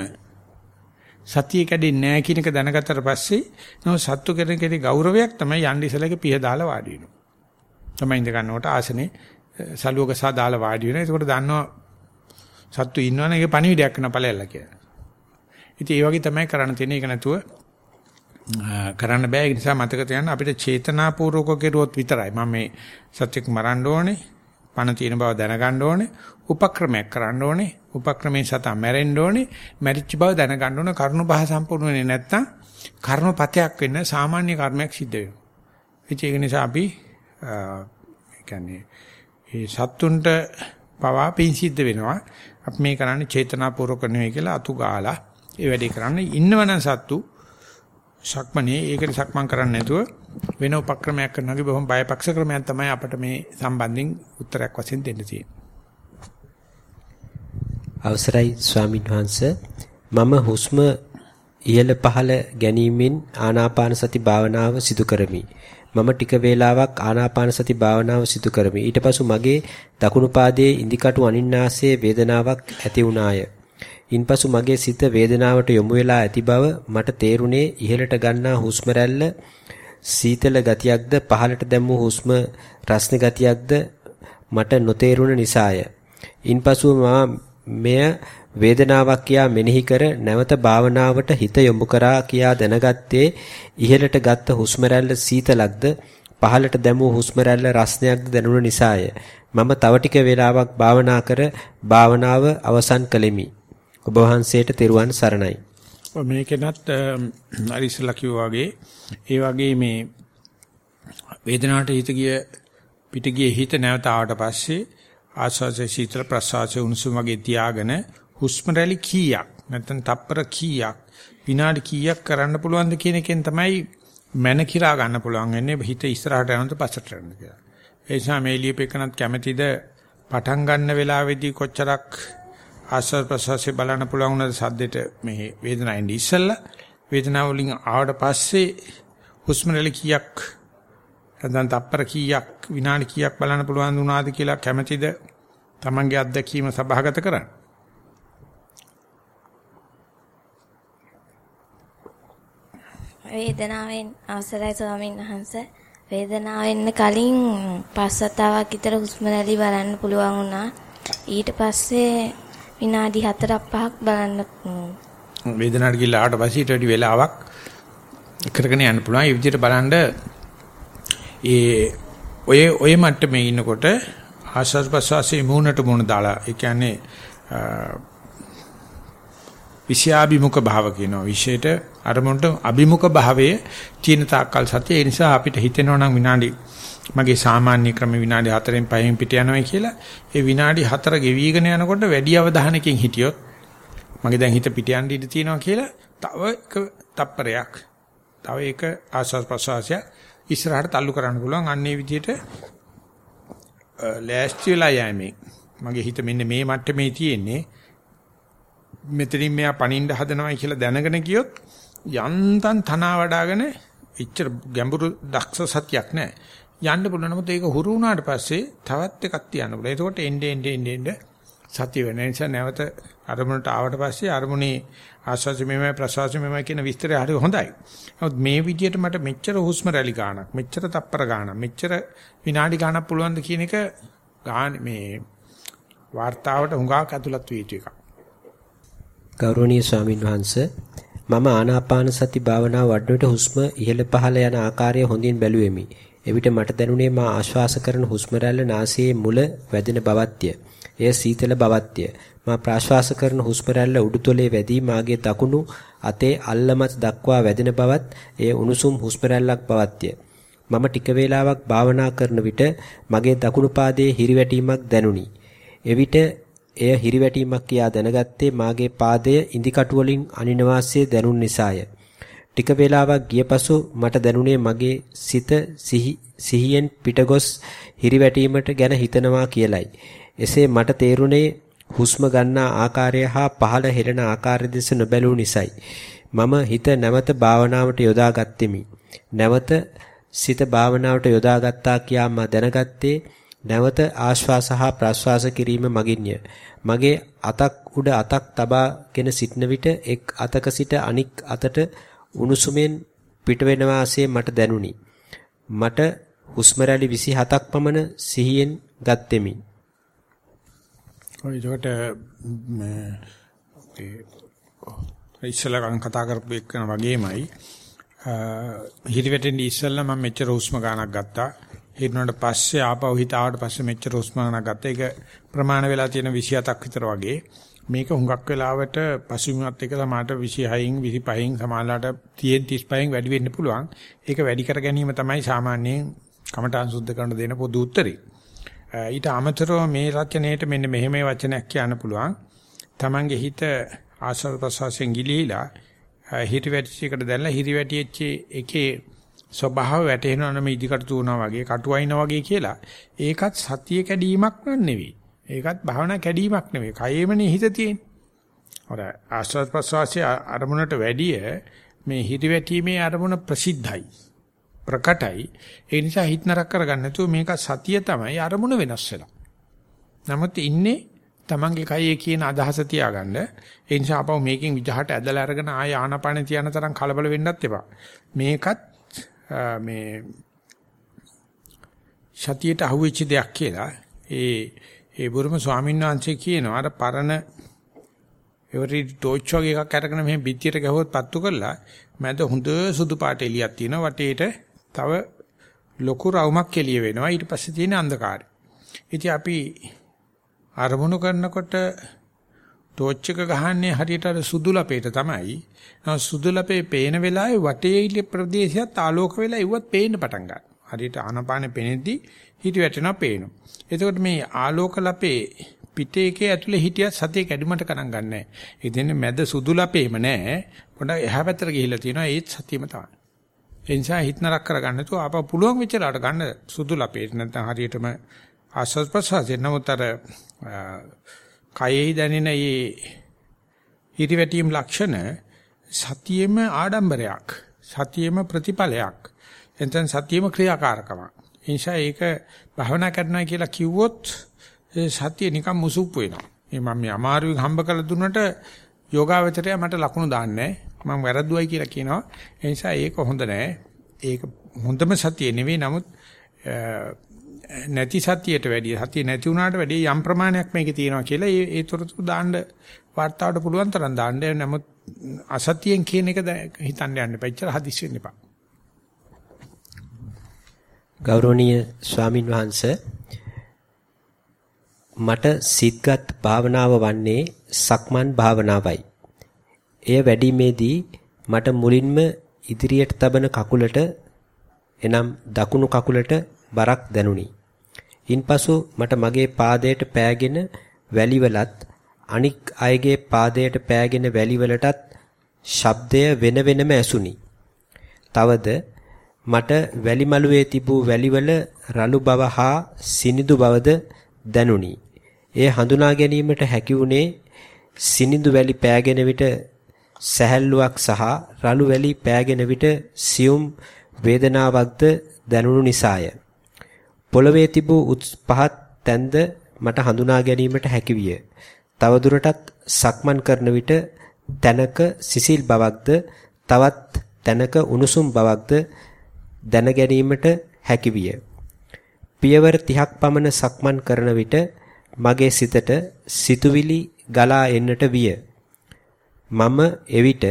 සතිය කැඩෙන්නේ නැහැ කියන එක දැනගත්තට පස්සේ නෝ සත්තු කෙනෙකුගේ ගෞරවයක් තමයි යන්නේ ඉසලක පිහ දාලා වාඩි වෙනවා. තමයි ඉඳ ගන්නකොට ආසනේ සලුවක සා දාලා වාඩි වෙනවා. ඒකට දන්නවා සත්තු ඉන්නවනේ ඒක පණිවිඩයක් කරන ඵලයල්ලා කියලා. ඉතින් ඒ වගේ තමයි කරන්න තියෙන්නේ. ඒක නැතුව කරන්න බෑ. ඒ නිසා මතක තියාගන්න අපිට චේතනාපූර්වක කෙරුවොත් විතරයි. මම මේ සත්‍යක් මරන්න ඕනේ. පණ තියෙන බව දැනගන්න ඕනේ. උපක්‍රමයක් කරන්න ඕනේ. උපක්‍රමයෙන් සතා මැරෙන්න ඕනේ. මැරිච්ච බව දැනගන්න ඕනේ. කරුණ පහ සම්පූර්ණ වෙන්නේ නැත්නම් කර්මපතයක් වෙන්න සාමාන්‍ය කර්මයක් සිද්ධ වෙනවා. ඒක නිසා අපි ඒ කියන්නේ ඒ සත්තුන්ට පවා පින් සිද්ධ වෙනවා. අපි මේ කරන්නේ චේතනාපූර්වක නෙවෙයි කියලා අතු ගාලා ඒ වැඩේ කරන්න ඉන්නවනම් සත්තු සක්මනේ ඒකට සක්මන් කරන්නේ නැතුව වෙන උපක්‍රමයක් කරනවා වගේ බොහොම බයපක්ෂ ක්‍රමයක් තමයි අපිට මේ සම්බන්ධයෙන් උත්තරයක් වශයෙන් දෙන්න තියෙන්නේ.
අවසරයි ස්වාමින් වහන්සේ මම හුස්ම ඉහළ පහළ ගැනීමෙන් ආනාපාන සති භාවනාව සිදු කරමි. මම ටික වේලාවක් ආනාපාන සති භාවනාව සිදු කරමි. ඊට පසු මගේ දකුණු පාදයේ ඉදිකටු අනින්නාසයේ වේදනාවක් ඇති වුණාය. ඉන්පසු මගේ සිත වේදනාවට යොමු වෙලා ඇති බව මට තේරුණේ ඉහළට ගන්නා හුස්ම රැල්ල සීතල ගතියක්ද පහළට දැම්මු හුස්ම රස්නේ ගතියක්ද මට නොතේරුණ නිසාය. ඉන්පසු මා මෙය වේදනාවක් කියා මෙනෙහි කර නැවත භාවනාවට හිත යොමු කරා කියා දැනගත්තේ ඉහළට ගත්ත හුස්ම රැල්ල සීතලක්ද පහළට දැමූ හුස්ම රැල්ල රස්නයක්ද දැනුණ නිසාය. මම තව ටික වේලාවක් භාවනා කර භාවනාව අවසන් කළෙමි. ඔබ වහන්සේට තෙරුවන් සරණයි.
මේකෙනත් අර ඉස්සලා කිව්වා වගේ ඒ වගේ මේ වේදනාවට හිත ගිය පිට ගිය හිත නැවත ආවට පස්සේ ආස්වාසේ සීතල ප්‍රසආසේ උණුසුම වගේ තියාගෙන හුස්ම රැලි කීයක් නැත්නම් තප්පර කීයක් විනාඩි කීයක් කරන්න පුළුවන්ද කියන එකෙන් තමයි මන කිරා ගන්න පුළුවන් වෙන්නේ හිත ඉස්සරහට යනකොට පස්සට යන කියලා. ඒ නිසා මේ ලියපෙකනත් කැමැතිද පටන් ගන්න වෙලාවේදී කොච්චරක් ආස්වාද ප්‍රසවාසය බලන්න පුළුවන් උනද සද්දෙට මේ වේදනාවෙන් ඉස්සෙල්ලා වේදනාව වලින් ආවට පස්සේ හුස්ම රැලි කීයක් නැත්නම් තප්පර කීයක් විනාඩි කීයක් බලන්න පුළුවන් වුණාද කියලා කැමැතිද Tamange අත්දැකීම සභාගත කරන්න.
වේදනාවෙන් අවසරයි ස්වාමීන් වහන්සේ වේදනාව එන්න කලින් පස්සතාවක් විතර හුස්ම රැලි බලන්න පුළුවන් වුණා. ඊට පස්සේ විනාඩි 4ක් 5ක් බලන්න
වේදනාවට ගිහලා ආවට පස්සේ ඊට වැඩි වෙලාවක් කරගෙන යන්න පුළුවන්. ඒ විදිහට බලන්න ඒ ඔය ඔය මට්ටමේ ඉන්නකොට ආස්වාද ප්‍රසවාසයේ මූණට මූණ දාලා ඒ කියන්නේ විෂයාභිමුඛ භාව කියනවා. විශේෂයට අරමුණට අභිමුඛ භාවයේ තියෙන තාක්කල් සතිය. ඒ නිසා අපිට හිතෙනවා නම් විනාඩි මගේ සාමාන්‍ය ක්‍රම විනාඩි 4න් 5න් පිට යනවා කියලා. ඒ විනාඩි 4 ගෙවිගෙන යනකොට වැඩි අවධානයකින් හිටියොත් මගේ දැන් හිත පිට යන්න ඉඩ තියෙනවා කියලා තව එක තප්පරයක් තව එක ආස්වාද ප්‍රසවාසය ඉස්සරහට තල්ලු කරන්න පුළුවන්. අන්න ඒ විදිහට ලෑස්ති වෙලා යෑමේ මගේ හිත මෙන්න මේ මට්ටමේ තියෙන්නේ මෙතනින් මෙයා පණින්න හදනවයි කියලා දැනගෙන ගියොත් යන්තම් තනවා වඩාගෙන එච්චර ගැඹුරු දක්ෂ සත්‍යක් නැහැ. යන්න පුළුවන් නමුත් ඒක හුරු වුණාට පස්සේ තවත් එකක් තියන්න පුළුවන්. එතකොට එන්නේ එන්නේ එන්නේ සතිය වෙන නිසා නැවත අරමුණට ආවට පස්සේ අරමුණේ ආස්වාසි මෙමය ප්‍රසවාසි මෙමය කියන විස්තරය හරි හොඳයි. නමුත් මේ විදියට මට මෙච්චර හුස්ම රැලි ගාණක්, මෙච්චර තප්පර ගාණක්, මෙච්චර විනාඩි ගාණක් පුළුවන් ද කියන එක ගාන මේ වார்த்தාවට හුඟක් ඇතුළත් වී යුතු එකක්.
ගෞරවනීය ස්වාමින් වහන්සේ මම ආනාපාන සති භාවනාව වඩනට හුස්ම ඉහළ පහළ යන ආකාරය හොඳින් බැලුවෙමි. එවිට මට දැනුනේ මා ආශ්වාස කරන හුස්ම රැල්ල නාසයේ මුල වැදෙන බවත්ය. එය සීතල බවත්ය. මා ප්‍රාශ්වාස කරන හුස්ම රැල්ල උඩුතොලේ වැදී මාගේ දකුණු අතේ අල්ලමත් දක්වා වැදෙන බවත් එය උණුසුම් හුස්ම රැල්ලක් බවත්ය. මම ටික වේලාවක් භාවනා කරන විට මගේ දකුණු පාදයේ හිරිවැටීමක් දැනුනි. එවිට එය හිරිවැටීමක් කියා දැනගත්තේ මාගේ පාදය ඉදිකටු වලින් අනින වාසිය දැනුන නිසාය. ටික වේලාවක් ගිය පසු මට දැනුනේ මගේ සිත සිහියෙන් පිටගොස් හිරිවැටීමට ගැන හිතනවා කියලයි. එසේ මට තේරුනේ හුස්ම ගන්නා ආකාරය හා පහළ හෙළන ආකාරය දෙස නොබැලූ නිසයි. මම හිත නැවත භාවනාවට යොදා ගත්ෙමි. නැවත සිත භාවනාවට යොදා ගත්තා කියා මා දැනගත්තේ නැවත ආශ්වාස හා ප්‍රශ්වාස කිරීම මගින්ය. මගේ අතක් උඩ අතක් තබාගෙන සිටන විට එක් අතක සිට අනික් අතට උණුසුමෙන් පිට වෙන වාසේ මට දැනුනි. මට හුස්ම රැලි 27ක් පමණ සිහියෙන් ගත්ෙමි.
ඔය ඒකට මේ ඉස්සලා කතා කරපු එකන වගේමයි හිරිවැටෙන්නේ ඉස්සල්ලා මම මෙච්චර හුස්ම ගන්නක් ගත්තා. හිරනට පස්සේ ආපහු හිත ආවට පස්සේ මෙච්චර හුස්ම ගන්නක් ගත්තා. ඒක ප්‍රමාණ වෙලා තියෙන 27ක් විතර වගේ. මේක හුඟක් වෙලාවට පසුබිමත් එක සමානට 26න් 25න් සමානලාට 30න් 35න් වැඩි වෙන්න පුළුවන්. ඒක වැඩි කර ගැනීම තමයි සාමාන්‍යයෙන් කමඨාන් සුද්ධ කරන දෙන පොදු උත්තරේ. ඊට අමතරව මේ රචනයේට මෙන්න මෙහෙම වචනයක් කියන්න පුළුවන්. Tamange හිත ආශ්‍රව ප්‍රසවාසයෙන් ගිලිහිලා හිරිවැටිච්ච එකට දැල්ලා හිරිවැටිච්ච එකේ ස්වභාව වැටෙනවා නම් ඉදිකට තුනවා වගේ කටුවයිනා වගේ කියලා ඒකත් සතිය කැඩීමක් නෙවෙයි. ඒකත් භාවනා කැඩීමක් නෙවෙයි. කයෙමනේ හිත තියෙන්නේ. අර ආස්වාද ප්‍රසවාසයේ අරමුණට වැඩිය මේ හිරිවැටීමේ අරමුණ ප්‍රසිද්ධයි. ප්‍රකටයි. ඒ නිසා හිත නරක කරගන්න නැතුව මේක සතිය තමයි අරමුණ වෙනස් වෙලා. නමුත් ඉන්නේ තමන්ගේ කයේ කියන අදහස තියාගන්න. ඒ නිසා අපව මේකෙන් විජහට ඇදලා අරගෙන ආය ආනපාන තියන තරම් කලබල වෙන්නත් එපා. මේකත් මේ සතියට අහුවෙච්ච දෙයක් කියලා. ඒ ඒ බුරුම ස්වාමීන් වහන්සේ කියනවා අර පරණ එවරි ටෝච් වගේ එකක් අරගෙන මෙහෙම පිටියට ගහුවොත් පත්තු කරලා මැද හොඳ සුදු පාට එළියක් තියෙනවා වටේට තව ලොකු රවුමක් එළිය වෙනවා ඊට පස්සේ තියෙන අන්ධකාරය. ඉතින් අපි අරමුණු කරනකොට ටෝච් එක ගහන්නේ හරියට අර සුදු ලපේට තමයි. නමුත් සුදු ලපේ පේන වෙලාවේ වටේ ඉලි ප්‍රදේශයත් ආලෝක වෙලා ඉවත් පේන්න පටන් ගන්නවා. හරියට ආනපානෙ පෙනෙද්දි හිත වැටෙනවා පේනවා. එතකොට මේ ආලෝක ලපේ පිටේ එකේ ඇතුලේ හිටියත් සතිය කැඩුමට ගණන් ගන්නෑ. ඒ දෙන්නේ මැද සුදු ලපේම නෑ. පොඩ්ඩක් එහා පැත්තට ගිහිල්ලා තියෙනවා ඒත් සතියම තමයි. ඒ නිසා හිත නරක කරගන්න තු ආපහු පුළුවන් වෙච්චලාට ගන්න සුදු ලපේට නැත්නම් හරියටම ආස්වාද ප්‍රසවාසයෙන් නමුත් අර කයෙහි දැනෙන මේ හිරිවැටීම් ලක්ෂණ සතියෙම ආඩම්බරයක්. සතියෙම ප්‍රතිඵලයක්. එතෙන් සතියෙම ක්‍රියාකාරකමක්. ඒ නිසා ඒක භවනා කරනවා කියලා කිව්වොත් සතිය නිකන් මුසුප් වෙනවා. මේ මම මේ අමාරුවෙන් හම්බ කරලා දුන්නට යෝගාවචරය මට ලකුණු දාන්නේ මම වැරද්දුවයි කියලා කියනවා. ඒ නිසා ඒක හොඳ නෑ. ඒක හොඳම සතිය නෙවෙයි නමුත් නැති සතියට වැඩිය සතිය නැති වුණාට වැඩිය යම් ප්‍රමාණයක් මේකේ තියෙනවා කියලා ඒ ඒතරතු දාන්න වර්තාවට පුළුවන් තරම් දාන්න නමුත් අසතියෙන් කියන එක හිතන්න යන්න එපා. ඉච්චර හදිස්සි වෙන්න එපා.
ගෞරවනීය ස්වාමින් වහන්සේ මට සිත්ගත් භාවනාව වන්නේ සක්මන් භාවනාවයි. එය වැඩිමේදී මට මුලින්ම ඉදිරියට තබන කකුලට එනම් දකුණු කකුලට බරක් දැනුනි. ඉන්පසු මට මගේ පාදයට පෑගෙන වැලිවලත් අනික් අයගේ පාදයට පෑගෙන වැලිවලටත් ශබ්දය වෙන වෙනම ඇසුනි. තවද මට වැලිමලුවේ තිබූ වැලිවල රළු බව හා සිනිඳු බවද දැනුනි. එය හඳුනා ගැනීමට හැකි වුණේ සිනිඳු වැලි පෑගෙන විට සැහැල්ලුවක් සහ රළු වැලි පෑගෙන විට සියුම් වේදනාවක්ද දැනුණු නිසාය. පොළවේ තිබූ පහත් තැන්ද මට හඳුනා ගැනීමට හැකි විය. තවදුරටත් සක්මන් කරන විට තැනක සිසිල් බවක්ද තවත් තැනක උණුසුම් බවක්ද දැන ගැනීමට හැකි විය. පියවර 30ක් පමණ සක්මන් කරන විට මගේ සිතට සිතුවිලි ගලා එන්නට විය. මම එවිට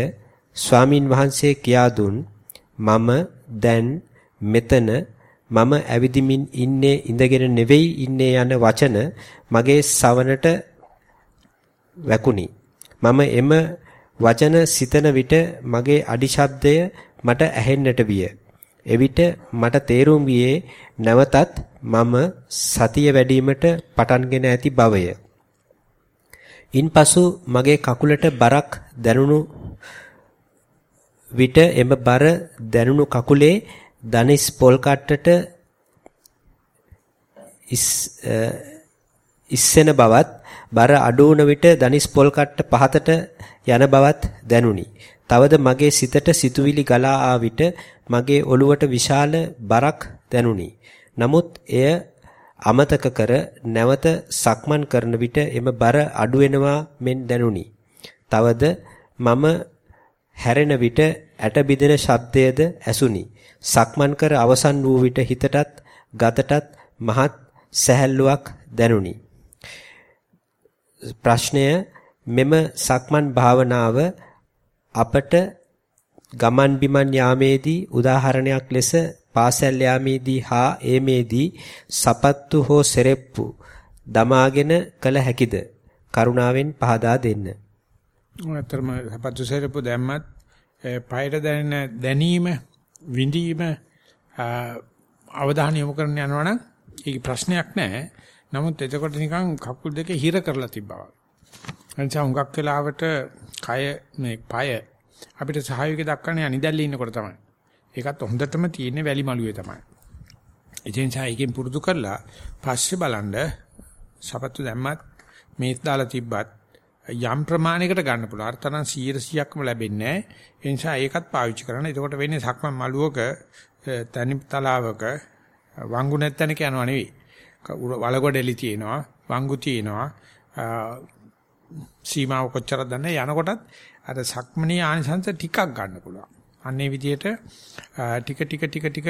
ස්වාමින් වහන්සේ කියා දුන් මම දැන් මෙතන මම ඇවිදිමින් ඉන්නේ ඉඳගෙන නෙවෙයි ඉන්නේ යන වචන මගේ සවනට වැකුණි. මම එම වචන සිතන විට මගේ අඩි ශබ්දය මට ඇහෙන්නට විය. එවිට මට තේරුම් ගියේ නැවතත් මම සතිය වැඩිවීමට පටන්ගෙන ඇති බවය. ඉන්පසු මගේ කකුලට බරක් දැනුණු විට එම බර දැනුණු කකුලේ දනිස් පොල් කට්ටට ඉස්සෙන බවත් බර අඩු වුණ විට දනිස් පොල් කට්ට පහතට යන බවත් දැනුනි. තවද මගේ සිතට සිතුවිලි ගලා ආ විට මගේ ඔළුවට විශාල බරක් දැනුනි. නමුත් එය අමතක කර නැවත සක්මන් කරන විට එම බර අඩු වෙනවා මෙන් දැනුනි. තවද මම හැරෙන විට ඇට බිඳෙන ශබ්දයේද ඇසුනි. සක්මන් කර අවසන් වූ විට හිතටත් ගතටත් මහත් සැහැල්ලුවක් දැනුනි. ප්‍රශ්නය මෙම සක්මන් භාවනාව අපට ගමන් බිමන් යාමේදී උදාහරණයක් ලෙස පාසල් යාමේදී හා ඒමේදී සපත්තු හෝ සෙරෙප්පු දමාගෙන කළ හැකිද කරුණාවෙන් පහදා දෙන්න.
ඔයතරම සපත්තු සෙරෙප්පු දැම්මත් පයට දැනෙන දැනීම විඳීම අවධානය යොමු කරන්න යනවනම් ඒක ප්‍රශ්නයක් නෑ. නමුත් එතකොට නිකන් කකුල් දෙක හිර කරලා තිබ්බා වගේ. එනිසා හුඟක් වෙලාවට කය මේ পায় අපිට සහයෝගය දක්වන්නේ අනිදැල්ලේ ඉන්නකොට තමයි. ඒකත් හොඳටම තියෙන්නේ වැලි මළුවේ තමයි. ඒ නිසා ඒකෙන් පුරුදු කරලා පස්සේ බලන්න සපත්තු දැම්මත් මේස් දාලා තිබ්බත් යම් ප්‍රමාණයකට ගන්න පුළුවන්. අර තරම් 100%ක්ම ලැබෙන්නේ නැහැ. ඒ නිසා ඒකත් පාවිච්චි කරන්න. එතකොට වෙන්නේ සක්මන් මළුවක තනි තලාවක වංගු නැත්තනක යනවා නෙවෙයි. වලගොඩෙලි තියෙනවා, වංගු තියෙනවා. සීමාව කොච්චරද දන්නේ යනකොටත් අර සක්මණේ ආනිසංස ටිකක් ගන්න පුළුවන්. අන්නේ විදිහට ටික ටික ටික ටික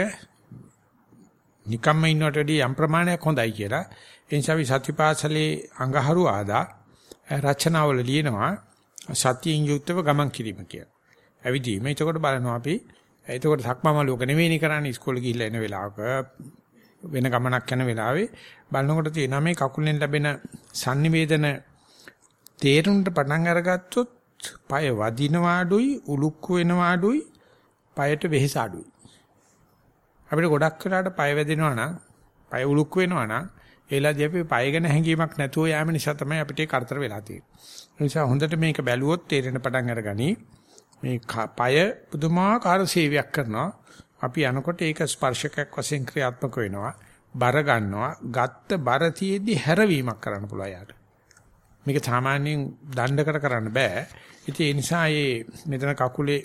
නිකම්ම ඉන්නවට වැඩිය යම් ප්‍රමාණයක් හොඳයි කියලා. ඒ නිසා අපි සතිපාසලේ අඟහරු ආදා රචනාවල ලියනවා සතියෙන් යුක්තව ගමන් කිරීම කියලා. ඇවිදීම. එතකොට බලනවා අපි එතකොට සක්මමලුවක නෙවෙයිනි කරන්නේ ඉස්කෝලේ ගිහිල්ලා එන වෙලාවක වෙන ගමනක් යන වෙලාවේ බලනකොට තියෙනවා මේ කකුලෙන් ලැබෙන sannivedana තේරුම්ට පටන් අරගත්තොත් পায় වදිනවා අඩුයි උලුක්කු වෙනවා අඩුයි পায়ට වෙහෙස අඩුයි. අපිට ගොඩක් වෙලාට পায় වැදෙනවා නම් পায় උලුක්කු වෙනවා නම් ඒලාදී අපි পায় ගැන හැඟීමක් නැතුව යෑම නිසා තමයි අපිට ඒ කරදර වෙලා තියෙන්නේ. ඒ නිසා හොඳට මේක බැලුවොත් තේරෙන පටන් අරගනි. මේ পায় පුදුමාකාර සේවයක් කරනවා. අපි යනකොට ඒක ස්පර්ශකයක් වශයෙන් ක්‍රියාත්මක වෙනවා. බර ගන්නවා. ගත්ත බර තියේදී හැරවීමක් කරන්න පුළුවන් යාට. මේක සාමාන්‍යයෙන් දණ්ඩකට කරන්න බෑ. ඉතින් ඒ නිසා මේ මෙතන කකුලේ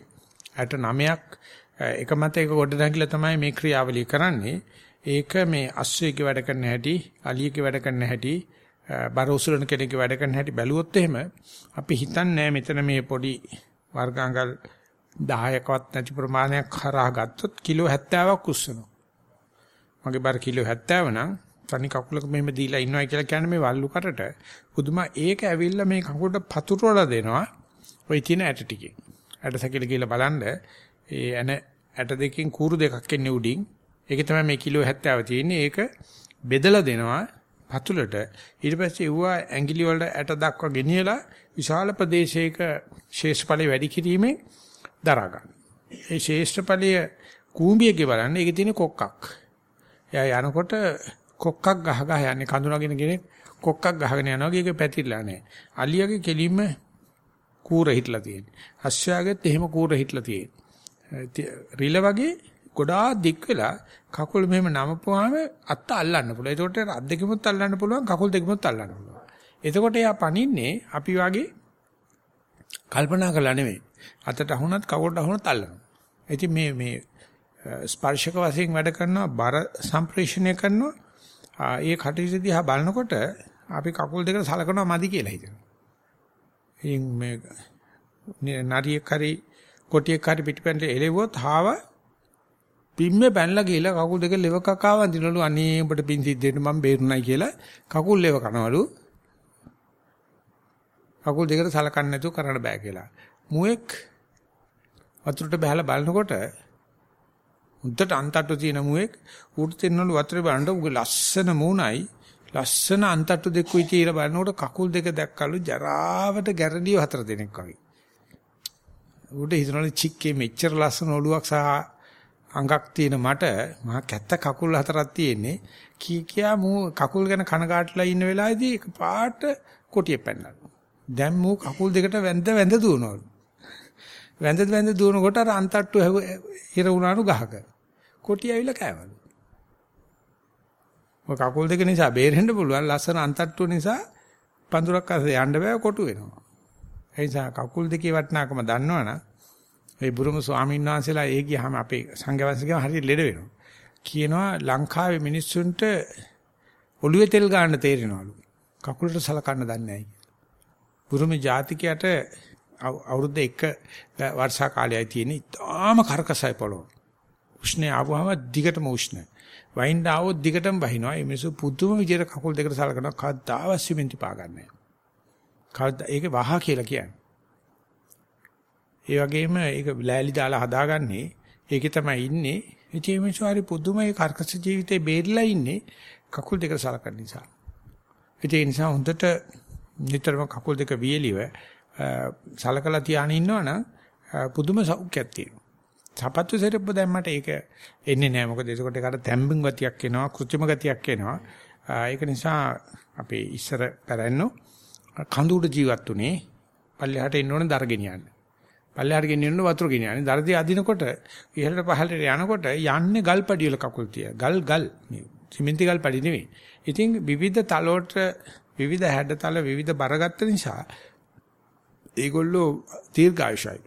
69ක් එක මත එක ගොඩ නැගිලා තමයි මේ ක්‍රියාවලිය කරන්නේ. ඒක මේ අස්වැයක වැඩ කරන හැටි, අලියක වැඩ කරන හැටි, බර උසුලන කෙනෙක්ගේ වැඩ කරන හැටි බැලුවොත් එහෙම අපි හිතන්නේ මෙතන මේ පොඩි වර්ගාංගල් 10කවත් නැති ප්‍රමාණයක් හරහා ගත්තොත් කිලෝ 70ක් උස්සනවා. මගේ බර කිලෝ 70 නම් තනි කකුලක මෙහෙම දීලා ඉන්නවා කියලා කියන්නේ මේ වල්ලු කරට පුදුමා ඒක ඇවිල්ලා මේ කකුලට පතුරවලා දෙනවා ওই තියෙන ඇට ටිකේ. ඇට සැකිලි කියලා බලන්න ඒ ඇන ඇට දෙකකින් කූරු දෙකක් එන්නේ උඩින්. ඒකේ තමයි මේ කිලෝ 70 තියෙන්නේ. ඒක බෙදලා දෙනවා පතුලට. ඊට පස්සේ ඌවා ඇඟිලි වල ඇට දක්වා ගෙනියලා විශාල ප්‍රදේශයක ශේෂ්ඨඵලෙ වැඩි කිරීමෙන් දරා ගන්න. ඒ ශේෂ්ඨඵලයේ කූඹියගේ බලන්න ඒකේ තියෙන කොක්කක්. එයා යනකොට කොක්කක් ගහ ගහ යන්නේ කඳුනගෙන කෙනෙක් කොක්කක් ගහගෙන යනවා ඒක පැතිරලා නැහැ. අලියාගේ කෙලින්ම කූර හිටලා තියෙන්නේ. අශ්වයාගෙත් එහෙම කූර හිටලා තියෙන්නේ. රිල වගේ ගොඩාක් දික් වෙලා කකුල් මෙහෙම නමපුවාම අත්ත අල්ලන්න පුළුවන්. ඒකට අත් දෙකෙමුත් අල්ලන්න පුළුවන් කකුල් දෙකෙමුත් අල්ලන්න පුළුවන්. එතකොට එයා පනින්නේ අපි වගේ කල්පනා කරලා නෙමෙයි. අතට අහුණත් කකුලට අහුණත් අල්ලනවා. ඉතින් මේ මේ ස්පර්ශක වශයෙන් වැඩ කරනවා බර සම්ප්‍රේෂණය කරනවා ඒ කටයුතු දිහා බලනකොට අපි කකුල් දෙකට සලකනවා මදි කියලා හිතනවා. ඉතින් මේ නරියෙක් හරි කොටියෙක් හරි පිටිපැන්ට එලෙවුවොත් හාව පිම්මේ පැනලා ගිහලා කකුල් දෙක ලෙව කකාව අඳිනලු අනේ උඹට පින් සිද්දෙන්න මම බේරුණයි කියලා කකුල් ලෙව කනවලු. කකුල් දෙකට සලකන්නේ නැතුව කරන්න බෑ කියලා. මුවෙක් වතුරට බහලා බලනකොට උන්ට අන්තට්ටු තියෙන මුවෙක් ඌට තෙන්නලු වතුරේ බලනකොට උගේ ලස්සන මූණයි ලස්සන අන්තට්ටු දෙකුයි කියලා බලනකොට කකුල් දෙක දැක්කලු ජරාවට ගැරඩිය හතර දෙනෙක් වගේ. ඌට හිතනලු චික්කේ මෙච්චර ලස්සන ඔළුවක් සහ අඟක් තියෙන මට මහා කැත්ත කකුල් හතරක් තියෙන්නේ කී කියා මූ කකුල් ගැන කනගාටුලා ඉන්න වෙලාවේදී පාට කොටිය පැනලා. දැන් මූ කකුල් දෙකට වැඳ වැඳ දුවනවලු. වැඳ වැඳ දුවනකොට අර අන්තට්ටු හිර වුණානු ගහක. කොටි ඇවිල්ලා කෑවලු. ඔය කකුල් දෙක නිසා බේරෙන්න පුළුවන් ලස්සන අන්තට්ටුව නිසා පඳුරක් අස්සේ යන්න බෑ කොටු වෙනවා. ඒ නිසා කකුල් දෙකේ වටිනාකම දන්නවනම් ඒ බුරුම ස්වාමීන් වහන්සේලා ඒ ගියාම අපේ සංඝවංශිකව හරියට ලෙඩ වෙනවා. කියනවා ලංකාවේ මිනිස්සුන්ට ඔළුවේ තෙල් ගන්න තේරෙනවලු. කකුලට සලකන්න දන්නේ නැහැ. බුරුම ජාතිකයට අවුරුද්ද එක වර්ෂා කාලයයි තියෙන ඉතාම කරකසයි පොළොව. උෂ්ණේ ආවම දිගටම උෂ්ණ. වයින් ආවොත් දිගටම වහිනවා. මේ මිනිස්සු පුදුම විදියට කකුල් දෙකට සලකනවා. කවදාවත් සිමෙන්ති පාගන්නේ නැහැ. කවදා ඒක වහ කියලා කියන්නේ. ඒ වගේම ඒක ලෑලි දාලා හදාගන්නේ ඒකේ තමයි ඉන්නේ. ඉතින් මේ මිනිස්සු හරි පුදුම ඒ කර්කශ ජීවිතේ බේරිලා ඉන්නේ කකුල් දෙක සලකන නිසා. ඒ නිසා හොඳට නිතරම කකුල් දෙක වියලිව සලකලා තියාගෙන ඉන්නවනම් පුදුම සෞඛ්‍යයක් තියෙනවා. සපත්තු සෙරප්ප දැම්මට ඒක එන්නේ නැහැ. මොකද ඒකට ඒකට තැම්බින් ගතියක් එනවා, කෘත්‍රිම ගතියක් එනවා. ඒක නිසා අපේ ඉස්සර පැරැන්නෝ කඳුඩ ජීවත් උනේ පල්ලෙහාට එන්න ඕනේ දර ගෙනියන්න. පල්ලෙහාට ගෙනියන්න වතුර ගෙනියන්නේ. දරදී අදිනකොට ඉහළට පහළට යනකොට යන්නේ ගල් පඩි වල කකුල් තිය. ගල් ගල් සිමෙන්ති ගල් පඩි නෙවෙයි. ඉතින් විවිධ තලවලට විවිධ හැඩතල විවිධ බරගත්ත නිසා ඒගොල්ලෝ දීර්ඝායුෂයි.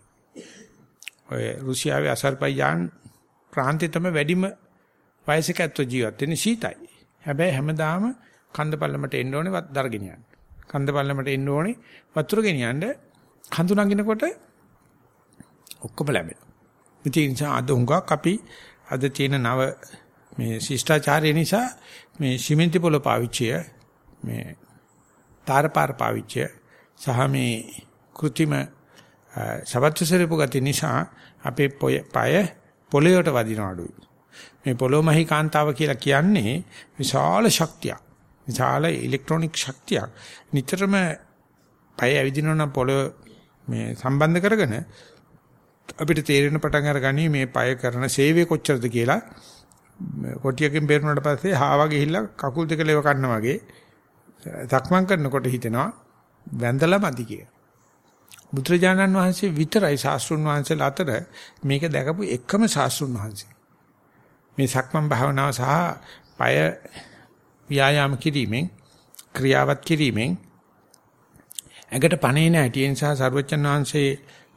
ඔය රුසියාවේ අසර්බයිජාන් ප්‍රාන්තයේ තම වැඩිම වයසක ඇත්තෝ ජීවත් වෙන්නේ සීතයි. හැබැයි හැමදාම කන්ද පල්ලමට එන්න ඕනේ දර ගෙනියන්න. කන්ද පල්ලමට එන්න ඕනේ වතුර ගෙනියන්න කඳු නගිනකොට ඔක්කොම ලැබෙනවා. ඉතින් නිසා අද හුඟක් අපි අද තියෙන නව මේ ශිෂ්ටාචාරය නිසා මේ සිමෙන්ති පොළ පාවිච්චිය මේ තාරපාර පාවිච්චිය සහ මේ કૃතිම සවත්සරපු ගති නිසා අපේ පය පොළොයට වදින අඩුයි. මේ පොළොමහි කාන්තාව කියලා කියන්නේ විශාල ශක්තියක්. විශාල ඉලෙක්ට්‍රොනික ශක්තියක්. නිතරම පය ඇවිදිනවා නම් පොළොව මේ සම්බන්ධ කරගෙන අපිට තේරෙන පටන් අරගනි මේ පය කරන සේවය කොච්චරද කියලා කොටියකින් බේරුණාට පස්සේ හාවා ගිහිල්ලා කකුල් දෙක ලෙව කන්න වගේ සක්මන් කරනකොට හිතෙනවා වැඳලා මදි කියලා. බුදුරජාණන් වහන්සේ විතරයි ශාස්ත්‍රුන් වහන්සේලා අතර මේක දැකපු එකම ශාස්ත්‍රුන් වහන්සේ. මේ සක්මන් භාවනාව සහ পায় ව්‍යායාම කිරීමෙන් ක්‍රියාවත් කිරීමෙන් ඇඟට පණේ නැහැ. ඒ නිසා සරුවචන් වහන්සේ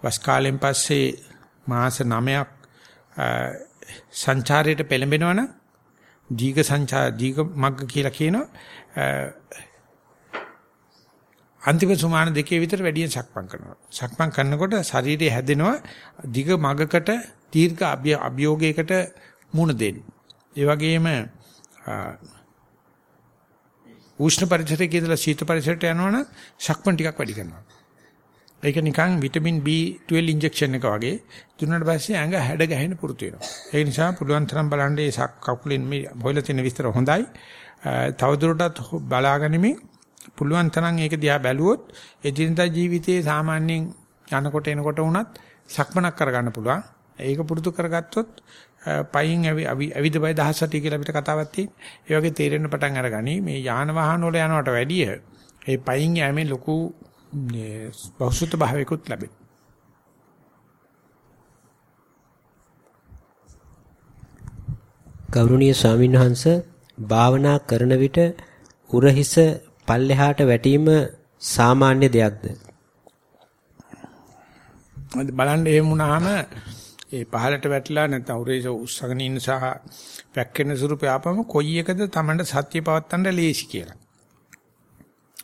වස් කාලෙන් පස්සේ මාස 9ක් සංචාරයට පෙළඹෙනවනම් දීඝ සංචාර දීඝ මග්ග කියලා කියනවා. අන්තිම සුමාන දෙකේ විතර වැඩියෙන් සක්මන් කරනවා. සක්මන් කරනකොට ශරීරය හැදෙනවා දිග මගකට දීර්ඝ අභියෝගයකට මුණ දෙන්න. ඒ වගේම උෂ්ණ පරිසරයක ඉඳලා සීත පරිසරයට යනවනම් සක්මන් ටිකක් වැඩි කරනවා. ඒක නිකන් විටමින් B12 ඉන්ජෙක්ෂන් එක වගේ දුන්නාට පස්සේ ඇඟ හැඩ ගැහෙන පුරුදු වෙනවා. ඒ නිසා පුළුවන් තරම් බලන්න මේ සක් කකුලෙන් මේ හොයලා තියෙන විස්තර හොඳයි. තවදුරටත් බලාගනිමින් පුළුවන් තරම් ඒක දිහා බැලුවොත් එදිනදා ජීවිතයේ සාමාන්‍යයෙන් යනකොට එනකොට වුණත් සක්මනක් කරගන්න පුළුවන්. ඒක පුරුදු කරගත්තොත් පයින් අවිද බය දහසටි කියලා අපිට කතාවක් තියෙන. ඒ වගේ තේරෙන්න පටන් අරගනි මේ යාන වාහන වල යනවට වැඩිය ඒ පයින් යෑමේ ලොකු බෞසුත භාවයකුත් ලැබෙන.
ගෞරවනීය ස්වාමින්වහන්ස භාවනා කරන විට උරහිස පල්ලෙහාට වැටීම සාමාන්‍ය දෙයක්ද?
බලන්න එහෙම වුණාම ඒ පහලට වැටලා නැත්නම් උරේස උස්සගෙන ඉන්න සහ වැක්කෙන ස්වරූපය ආපම කොයි එකද Tamanට සත්‍ය පවත්තන්න ලේසි කියලා.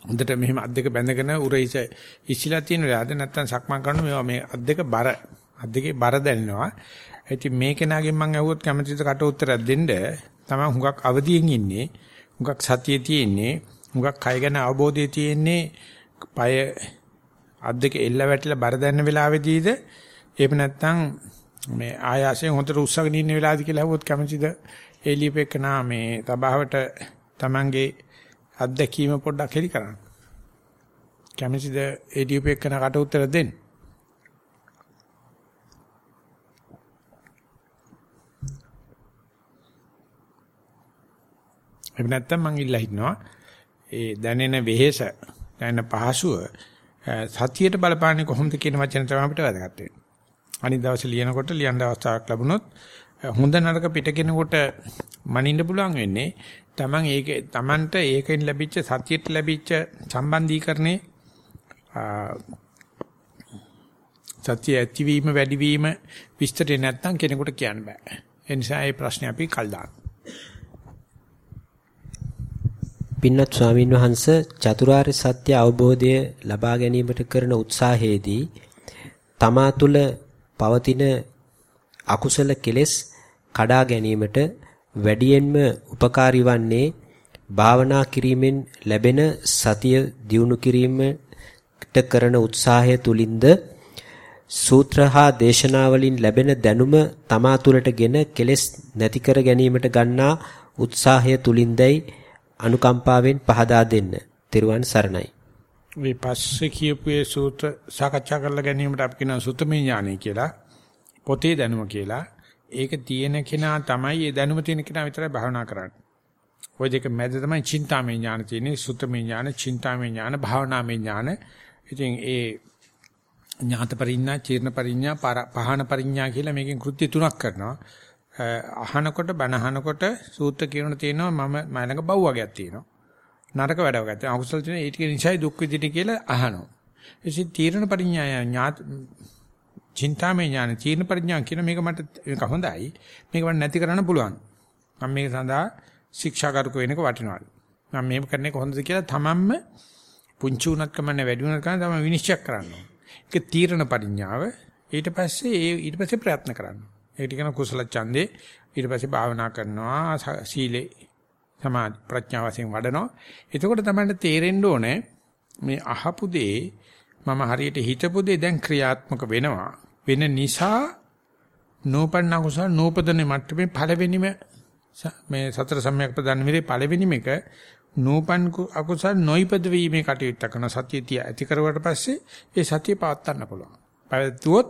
හොඳට මෙහෙම අත් දෙක බැඳගෙන උරේස ඉස්සිලා තියෙන වෙලාවද නැත්නම් සක්මන් කරන මේවා මේ අත් දෙක බර අත් දෙකේ බර දැනෙනවා. ඉතින් මේ කෙනාගෙන් මම අහුවොත් කැමතිද කට උත්තරයක් දෙන්න. තමයි හුඟක් අවදියෙන් ඉන්නේ. හුඟක් සතියේ තියෙන්නේ. හුඟක් කය ගැන අවබෝධය තියෙන්නේ. পায় අත් දෙක එල්ල වැටිලා බර දැනෙන වෙලාවෙදීද එහෙම නැත්නම් මේ ආයාසයෙන් හොඳට උස්සගෙන ඉන්න වෙලාවද කියලා අහුවොත් කැමතිද එළියපෙකනා මේ තබාවට Tamange අත්දැකීම පොඩ්ඩක් හෙලි කරන්න. කැමතිද එළියපෙකනා කට උත්තර දෙන්න. එහෙම නැත්නම් මං ඉල්ලා හිටනවා ඒ දැනෙන වෙහෙස දැනෙන පහසුව සතියට බලපාන්නේ කොහොමද කියන වචන තමයි අපිට වැදගත් වෙන්නේ. අනිත් දවසේ ලියනකොට ලියන්න අවස්ථාවක් ලැබුණොත් හොඳ නරක පිටකිනකොට මනින්න පුළුවන් වෙන්නේ Taman ඒක Tamanට ඒකෙන් ලැබිච්ච සතියට ලැබිච්ච සම්බන්ධීකරණේ සත්‍ය ඇතිවීම වැඩිවීම විස්තරේ නැත්තම් කෙනෙකුට කියන්න බෑ. ඒ නිසා මේ ප්‍රශ්නේ අපි කල් දාන්න.
පින්වත් ස්වාමින් වහන්සේ චතුරාර්ය සත්‍ය අවබෝධය ලබා ගැනීමට කරන උත්සාහයේදී තමා තුළ පවතින අකුසල කෙලෙස් කඩා ගැනීමට වැඩියෙන්ම උපකාරී වන්නේ භාවනා කිරීමෙන් ලැබෙන සතිය දියුණු කිරීමට කරන උත්සාහය තුලින්ද සූත්‍ර හා දේශනාවලින් ලැබෙන දැනුම තමා තුළටගෙන කෙලෙස් නැති කර ගැනීමට ගන්නා උත්සාහය තුලින්දයි අනුකම්පාවෙන් පහදා දෙන්න. තෙරුවන් සරණයි.
මේ පස්සේ කියපු ඒ සූත්‍ර සාකච්ඡා කරලා ගැනීමට අපි කියන සුතමේ ඥානය කියලා පොතේ දැනුම කියලා. ඒක තියෙන කෙනා තමයි ඒ දැනුම තියෙන කෙනා විතරයි භාවනා කරන්නේ. ওই දෙක මැද තමයි චින්තාමේ ඥාන තියෙන්නේ සුතමේ ඥාන, චින්තාමේ ඥාන, භාවනාමේ ඥාන. ඉතින් ඒ ඥාත පරිඥා, චීර්ණ පරිඥා, පහන පරිඥා කියලා මේකෙන් කෘත්‍ය තුනක් කරනවා. අහනකොට බණ අහනකොට සූත්‍ර කියන තියෙනවා මම මම ළඟ බව් වගේක් තියෙනවා. නරක වැඩක් ගත්තා. අකුසල තියෙන ඒ ටික නිසායි දුක් විඳින කියලා අහනවා. එසේ තීරණ පරිඥාය ඥාත චින්තාමය ඥාන තීරණ පරිඥා කියන මේක මට මේක හොඳයි. මේක මට නැති කරන්න පුළුවන්. මම මේක සඳහා ශික්ෂාකාරක වෙනක වටිනවා. මම මේක කරන එක හොඳද කියලා තමන්ම පුංචි උනත් කමන්නේ වැඩි උනත් කමන්නේ තමයි විනිශ්චය කරන්න ඕනේ. ඒක තීරණ පරිඥාව. ඊට පස්සේ ඒ ඊට පස්සේ ප්‍රයත්න කරන්න. ඒකට කියන කුසල ඡන්දේ ඊට පස්සේ භාවනා කරනවා සීලේ සමාධි ප්‍රඥා වශයෙන් වඩනවා. එතකොට තමයි තේරෙන්න ඕනේ මේ අහපු දේ මම හරියට හිතපු දේ දැන් ක්‍රියාත්මක වෙනවා. වෙන නිසා නෝපන්න කුසල නෝපදනේ මට්ටමේ පළවෙනිම මේ සතර සම්‍යක් ප්‍රදාන විරේ පළවෙනිම එක නෝපන් අකුසල නොයිපද වීමේ කටයුත්ත කරන සතිය තිය ඇති කරුවට පස්සේ ඒ සතිය පවත් ගන්න පුළුවන්. පැවැත්වුවොත්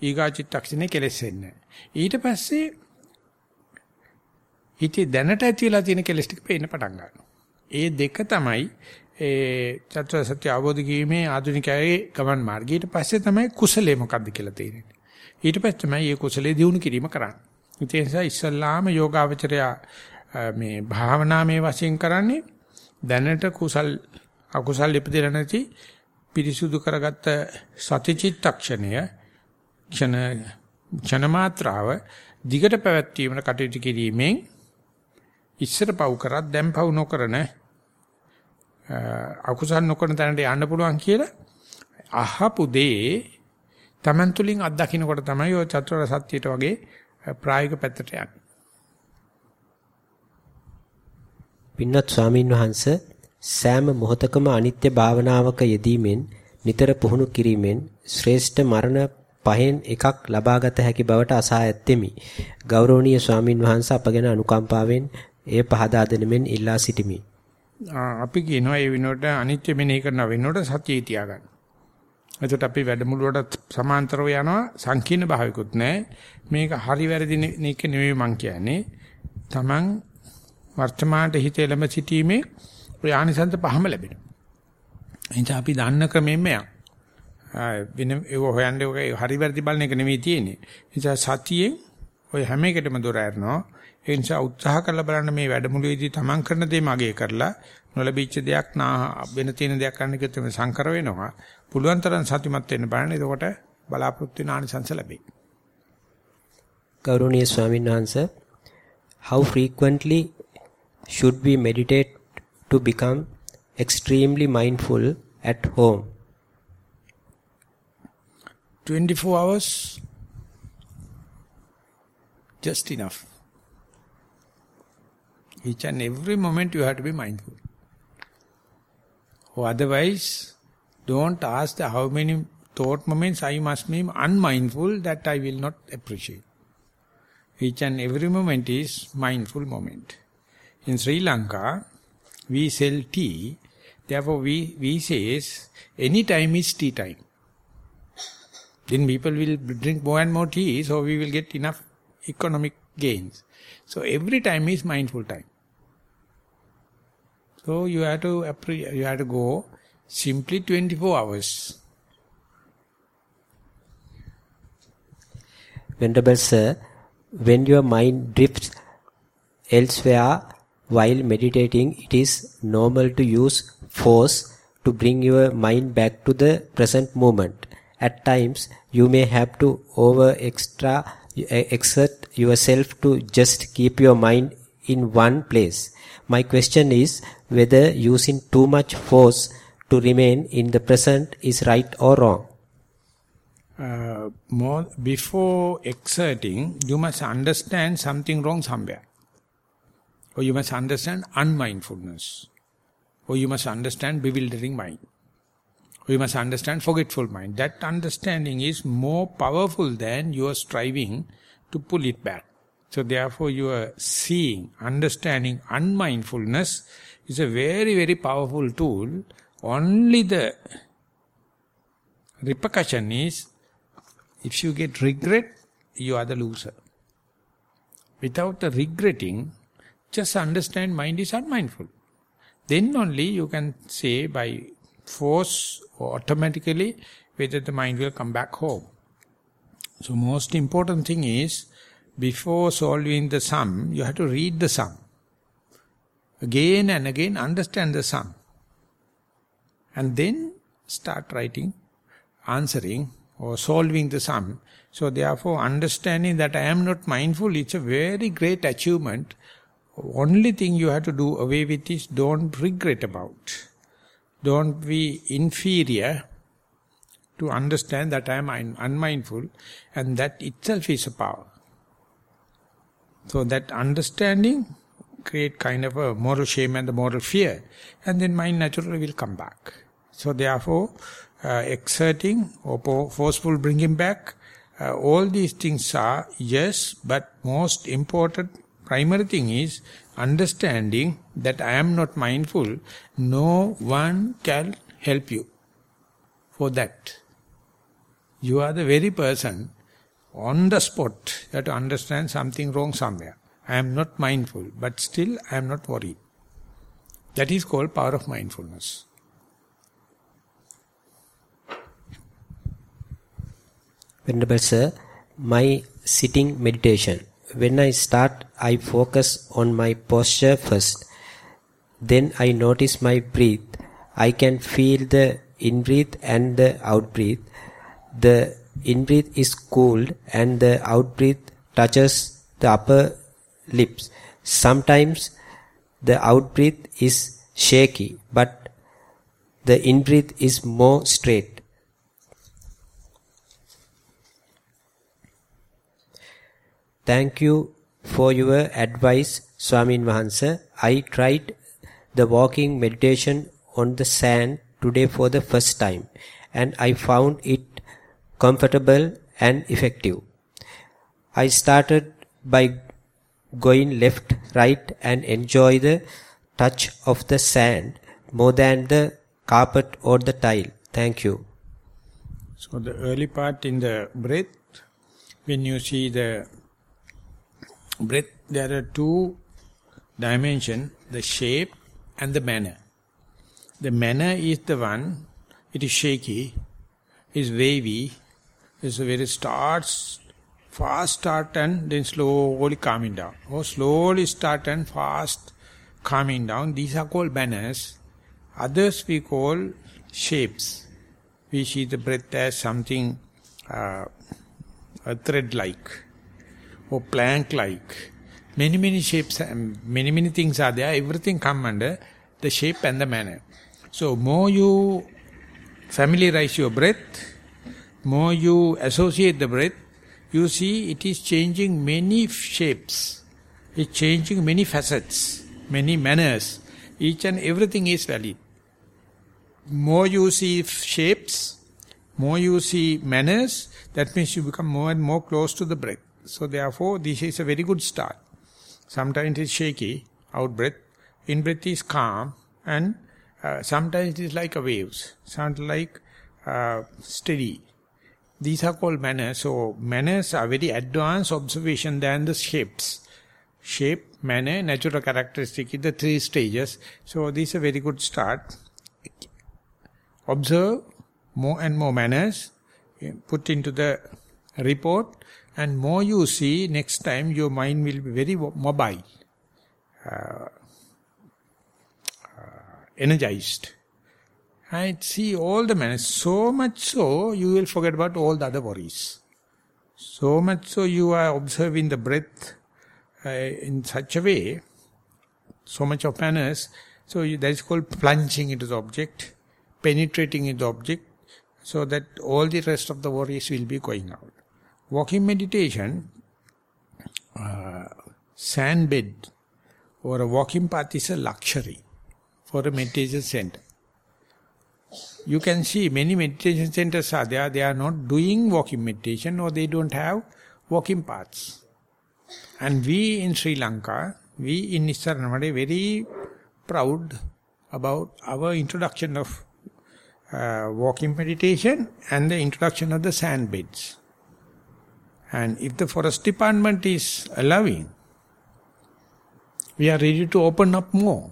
ඊගාචිත්තක්ෂණේ කෙලෙස් වෙන්නේ. ඊට පස්සේ හිතේ දැනට ඇතිලා තියෙන කෙලස් ටික පේන්න පටන් ගන්නවා. ඒ දෙක තමයි ඒ චතුරාර්ය සත්‍ය අවබෝධ කිරීමේ ආධුනිකයේ ගමන් මාර්ගය. ඊට පස්සේ තමයි කුසලයේ මොකද්ද කියලා තේරෙන්නේ. ඊට පස්සේ තමයි මේ කුසලයේ දියුණු කිරීම කරන්නේ. ඒ නිසා ඉස්සල්ලාම යෝගාවචරය මේ භාවනාමය වශයෙන් කරන්නේ දැනට කුසල් අකුසල් ඉපදෙලා නැති පිරිසුදු කරගත්ත සතිචිත්තක්ෂණය ක්ෂණ ක්ෂණ මාත්‍රාව දිගට පැවැත්වීමට කටයුතු කිරීමෙන් ඉස්සර පව් කරත් දැන් පව් නොකරන අකුසල් නොකරන තැනට යන්න පුළුවන් කියලා අහපු දේ Taman තුලින් අත්දකින්නකොට තමයි ඔය චතුරාර්ය සත්‍යයට වගේ ප්‍රායෝගික පැත්තට යන්නේ.
පින්වත් ස්වාමින් වහන්සේ සෑම මොහොතකම අනිත්‍ය භාවනාවක යෙදීමෙන් නිතර පුහුණු කිරීමෙන් ශ්‍රේෂ්ඨ මරණ පහෙන් එකක් ලබාගත හැකි බවට අසා ඇත්තෙමි. ගෞරවනීය ස්වාමින් වහන්සේ අප ගැන අනුකම්පාවෙන් එය පහදා දෙන මෙන් ඉල්ලා සිටිමි.
අපි කියනවා ඒ වෙනකොට අනිත්‍ය මෙනෙහි කරන වෙනකොට සතිය තියාගන්න. එතකොට අපි වැඩමුළුවට සමාන්තරව යනවා සංකීර්ණ භාවිකුත් නැහැ. මේක හරි වැරදි නෙක නෙවෙයි මං කියන්නේ. Taman වර්තමානට හිත එළඹ සිටීමේ ප්‍රාණිසන්ත පහම ලැබෙනවා. එනිසා අපි දන්න ක්‍රමෙන්න යන්න. වෙන ඒක හොයන්නේ ඔය හරි වැරදි බලන එක නෙවෙයි තියෙන්නේ. නිසා සතියෙන් ඔය හැම එකටම දොර අරනවා. ඒ නිසා උත්සාහ කරලා බලන්න මේ වැඩමුළුවේදී තමන් කරන දේ මගේ කරලා නොලැබිච්ච දෙයක් නා වෙන තියෙන දෙයක් කරන්න කිව්වොත් මේ සංකර වෙනවා. පුළුවන් තරම් සතිමත් වෙන්න බලන්න. එතකොට බලාපොරොත්තු වෙන ආනිසංස ලැබෙයි.
ගෞරවනීය ස්වාමීන් වහන්සේ how frequently should we meditate to become extremely mindful at home
24 hours just enough each and every moment you have to be mindful or otherwise don't ask the how many thought moments I must be unmindful that I will not appreciate. Each and every moment is mindful moment. In Sri Lanka, we sell tea, therefore we, we says any time is tea time. Then people will drink more and more tea, so we will get enough economic gains. So every time is mindful time. So you have to you have to go simply 24 hours.
Venerable Sir, when your mind drifts elsewhere while meditating, it is normal to use force to bring your mind back to the present moment. At times, you may have to over extra exert yourself to just keep your mind in one place. My question is whether using too much force to remain in the present is right or wrong?
Uh, more before exerting, you must understand something wrong somewhere. Or you must understand unmindfulness. Or you must understand bewildering mind. You must understand forgetful mind. That understanding is more powerful than your striving to pull it back. So therefore your seeing, understanding unmindfulness is a very, very powerful tool only the repercussion is, if you get regret, you are the loser. Without the regretting, just understand mind is unmindful. Then only you can say by force or automatically whether the mind will come back home. So most important thing is, before solving the sum, you have to read the sum. Again and again understand the sum and then start writing, answering or solving the sum. So therefore understanding that I am not mindful, it's a very great achievement. Only thing you have to do away with is don't regret about. Don't be inferior to understand that I am unmindful and that itself is a power. So that understanding create kind of a moral shame and the moral fear and then mind naturally will come back. So therefore, uh, exerting or forceful bringing back, uh, all these things are yes, but most important primary thing is understanding that I am not mindful. No one can help you for that. You are the very person on the spot that understand something wrong somewhere. I am not mindful, but still I am not worried. That is called power of mindfulness.
Venerable Sir, my sitting meditation. When I start, I focus on my posture first. Then I notice my breath. I can feel the in breath and the out breath, the in breath is cooled and the out breath touches the upper lips. Sometimes the out breath is shaky, but the in breath is more straight. Thank you for your advice, Swamin Wahansa. I tried the walking meditation on the sand today for the first time and I found it comfortable and effective. I started by going left, right and enjoy the touch of the sand more than the carpet or the tile. Thank you.
So the early part in the breath, when you see the breath, there are two dimension, the shape and the manner. The manner is the one, it is shaky, is wavy, is very starts, fast start and then slowly calming down. Or slowly start and fast calming down. These are called manners. Others we call shapes. We see the breath as something uh, a thread-like or plank-like. Many, many shapes, um, many, many things are there. Everything come under the shape and the manner. So more you familiarize your breath, more you associate the breath, you see it is changing many shapes. It's changing many facets, many manners. Each and everything is valid. More you see shapes, more you see manners, that means you become more and more close to the breath. So therefore, this is a very good start. Sometimes it is shaky, out breath. In breath is calm, and uh, sometimes it is like a waves, sound like uh, steady. These are called manners. So manners are very advanced observation than the shapes. Shape, manner, natural characteristic in the three stages. So this is a very good start. Observe more and more manners, put into the report, and more you see, next time your mind will be very mobile, uh, uh, energized. And see all the manners, so much so, you will forget about all the other worries. So much so you are observing the breath uh, in such a way, so much of manners, so you, that is called plunging into the object, penetrating into the object, so that all the rest of the worries will be going out. Walking meditation, uh, sand bed or a walking path is a luxury for a meditation center. You can see many meditation centers are there, they are not doing walking meditation or they don't have walking paths. And we in Sri Lanka, we in Nissaranamade very proud about our introduction of uh, walking meditation and the introduction of the sand beds. And if the forest department is allowing, we are ready to open up more.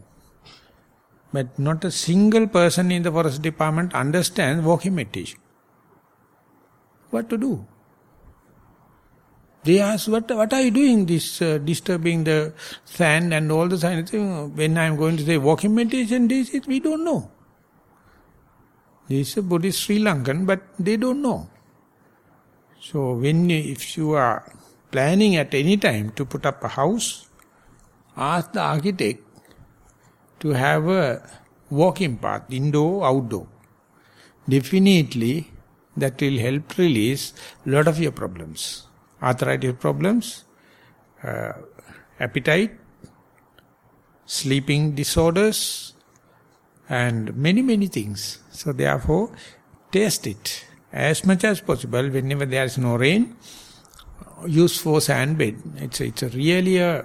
But not a single person in the forest department understands walking meditation. What to do? They ask, what, what are you doing, this uh, disturbing the sand and all the sign thing? When I am going to say walking meditation, they say, we don't know. This is a Buddhist Sri Lankan, but they don't know. So when you, if you are planning at any time to put up a house, ask the architect to have a walking path, indoor, outdoor. Definitely that will help release a lot of your problems. Arthritis problems, uh, appetite, sleeping disorders, and many, many things. So therefore, taste it as much as possible whenever there is no rain use for sand bed it's a, it's a really a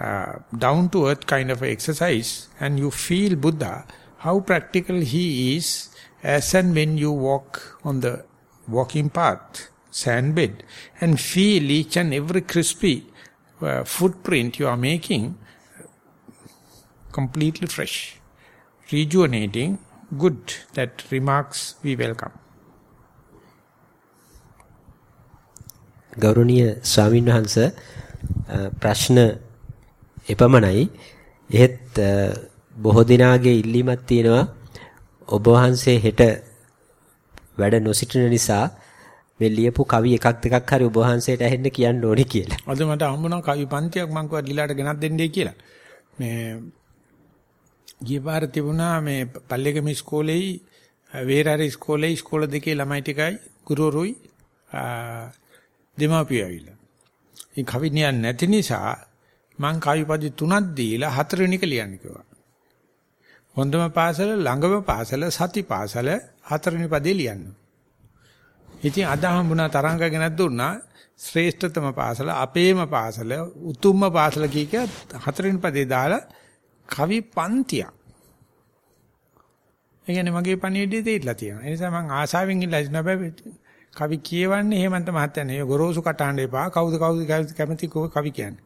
uh, down to earth kind of exercise and you feel buddha how practical he is as and when you walk on the walking path sand bed and feel each and every crispy uh, footprint you are making completely fresh rejuvenating good. That remarks we welcome
ගෞරවනීය ස්වාමින් වහන්ස ප්‍රශ්න එපමණයි. එහෙත් බොහෝ දිනාගේ ඉල්ලීමක් තියෙනවා ඔබ වහන්සේ හෙට වැඩ නොසිටින නිසා මේ ලියපු කවි එකක් දෙකක් හරි ඔබ වහන්සේට ඇහෙන්න කියන්න ඕනේ කියලා.
අද මට හම්බුණා කවි පන්තියක් මං කිව්වා ඩිලාට ගෙනත් දෙන්නයි කියලා. මේ ගිය පාර තිබුණා මේ පල්ලේගම ඉස්කෝලේයි වේරාර ඉස්කෝලේ ඉස්කෝල දෙකේ ළමයි ටිකයි ගුරුවරුයි දෙමාපියෝ ඇවිල්ලා. ඉතින් කවි නියන්නේ නැති නිසා මං කවි පදි තුනක් දීලා හතරවෙනි එක ලියන්න කිව්වා. හොඳම පාසල ළඟම පාසල සති පාසල හතරවෙනි පදේ ලියන්න. ඉතින් අද හම්බුණා තරංග ගෙනත් දුන්නා ශ්‍රේෂ්ඨතම පාසල අපේම පාසල උතුම්ම පාසල කීක හතරවෙනි පදේ දාලා කවි පන්තියක්. ඒ කියන්නේ මගේ පණිවිඩය දෙයිලා තියෙනවා. ඒ නිසා මම ආසාවෙන් ඉල්ලා ඉන්න බෑ කවි කියවන්නේ හේමන්ත මහත්තයා නේ ගොරෝසු කටහඬ එපා. කවුද කවුද කැමති කවි කියන්නේ.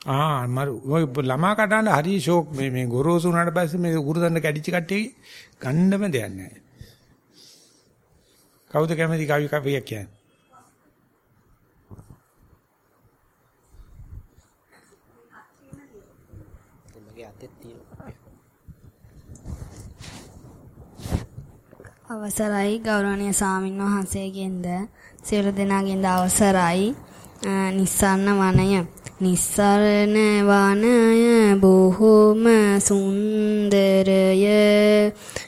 ආ මරු ඔය ළමා කටහඬ හරි ෂෝක් මේ මේ ගොරෝසු උනාට පස්සේ මේ ගුරුදන්න කැඩිච්ච කට්ටිය ගන්නම දෙයක් නැහැ. කවුද කැමති කවි කවියක් කියන්නේ?
අවසරයි ගෞරවනීය සාමින් වහන්සේගෙන්ද. සියලු දෙනාගෙන්ද අවසරයි. නිස්සන්න වනය. නිස්සරණ වනය බොහෝම සුන්දරය.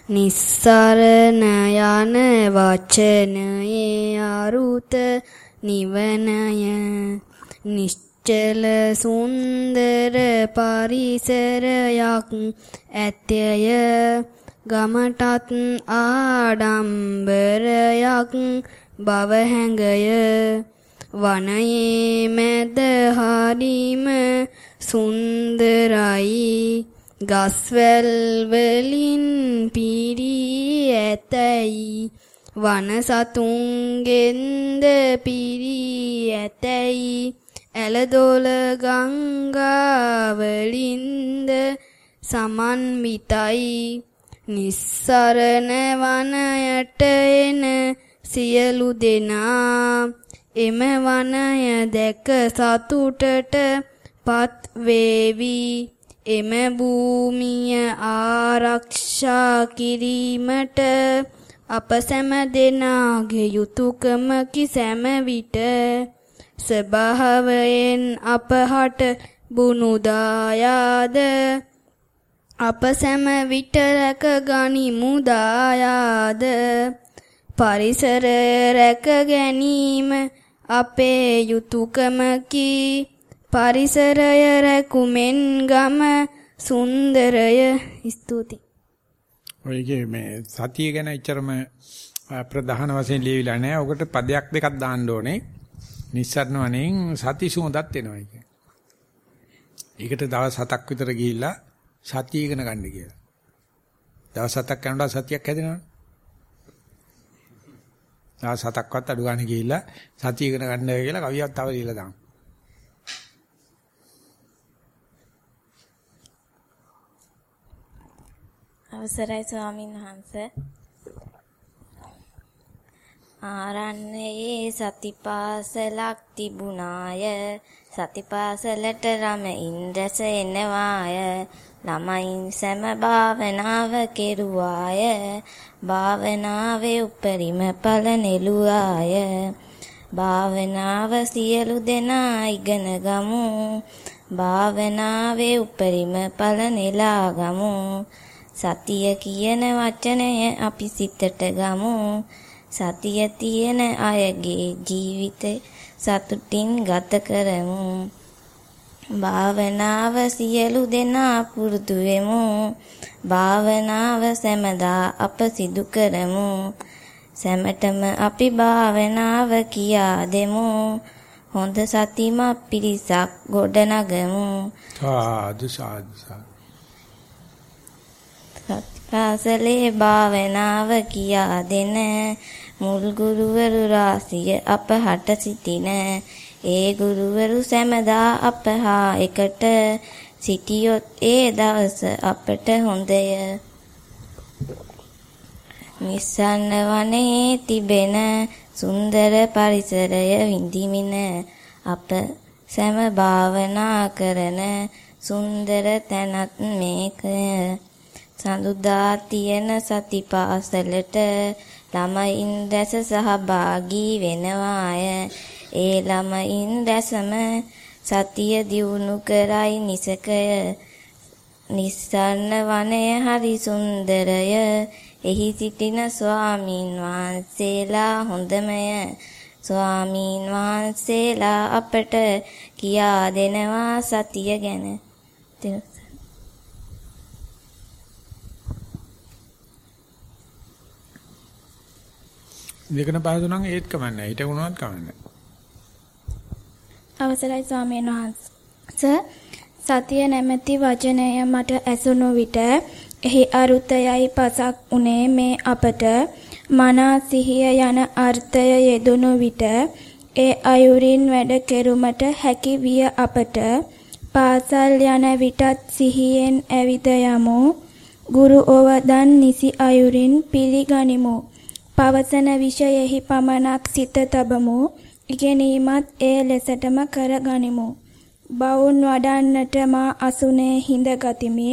නිස්සරණ යන වචනයේ අරුත නිවනය. නිශ්චල සුන්දර පරිසරයක් ඇතය. ගමටත් ආඩම්බරයක් බව හැඟය. වනයේ මැද හරිම සුන්දරයි. ගස්වැල් වලින් පිරී ඇතැයි. වන සතුන්ගෙන්ද පිරී ඇතැයි. ඇලදොල ගංගාවලින්ද සමන්විතයි නිස්සරණ වනයට එන සියලු දෙනා එම වනය දැක සතුටට පත් වේවි. එම භූමිය ආරක්ෂා කිරීමට අප සෑම දෙනාගේ යුතුයකමකි සෑම විට ස්වභාවයෙන් අපහට බුනු දායාද අප සෑම විට රැක ගනිමු දායාද පරිසරය රැක ගැනීම අපේ යුතුයකමකි පරිසරය රැකුමෙන් ගම සුන්දරය ස්තුති
ඔයගේ මේ සතිය ගැන එච්චරම ප්‍රධාන වශයෙන් ලියවිලා නැහැ. ඔකට පදයක් දෙකක් දාන්න ඕනේ. නිස්සරණ වණෙන් සති සුවඳක් එනවා කියන්නේ. ඒකට දවස් 7ක් විතර ගිහිල්ලා සතිය ඉගෙන ගන්න කියලා. දවස් 7ක් යනකොට සතියක් හැදෙනවනේ. දවස් 7ක්වත් අඩු ගන්න ගිහිල්ලා සතිය ඉගෙන ගන්න කියලා කවියක් තව ලියලා දාන්න.
අවසරයි ස්වාමින් වහන්සේ ආරණ්‍යයේ සතිපාසලක් තිබුණාය සතිපාසලට ළමයින් රැස එනවාය ළමයින් සෑම භාවනාව කෙරුවාය. භාවනාවේ උපරිම ඵල නෙළුවාය. භාවනාව සියලු දෙනා ඉගෙන ගමු. භාවනාවේ උපරිම ඵල නෙලා ගමු. සතිය කියන වචනය අපි සිතට ගමු. සතිය තියෙන අයගේ ජීවිතේ සතුටින් ගත කරමු. භාවනාව සියලු දෙනා පුරුදු වෙමු. භාවනාව සැමදා අප සිදු කරමු. සැමටම අපි භාවනාව කියා දෙමු. හොඳ සතිමත් පිරිසක් ගොඩනගමු.
සාදු සාදු
පාසලේ භාවනාව කියා දෙන මුල් ගුරුවරු රාසිය අප හට සිටින ඒ ගුරුවරු සැමදා අප හා එකට සිටියොත් ඒ දවස අපට හොඳය. නිස්සන්න වනයේ තිබෙන සුන්දර පරිසරය විඳිමින අප සෑම භාවනා කරන සුන්දර තැනත් මේකය. සඳුදා තියෙන සතිපාසලට ළමයින් දැස සහභාගී වෙනවාය. ඒ ළමයින් දැසම සතිය දියුණු කරයි නිසකය. නිස්සරණ වනය හරි සුන්දරය. එහි සිටින ස්වාමීන් වහන්සේලා හොඳමය. ස්වාමීන් වහන්සේලා අපට කියා දෙනවා සතිය ගැන.
දෙකන පහසු නම් ඒත් කමන්නේ. හිටුණාත් කමන්නේ.
අවසරයි ස්වාමීන් වහන්සේ. සතිය නැමැති වචනය මට ඇසුණු විට එහි අරුතයයි පසක් උනේ මේ අපට. මනා සිහිය යන අර්ථය යෙදුණු විට ඒ අයුරින් වැඩ කෙරුමට හැකි විය අපට. පාසල් යන විටත් සිහියෙන් ඇවිද යමු. ගුරු ඕවදන් නිසි අයුරින් පිළිගනිමු. පවසන විෂයෙහි පමණක් සිත තබමු. ඉගෙනීමත් ඒ ලෙසටම කරගනිමු. බවුන් වඩන්නට මා අසුනේ හිඳ ගතිමි.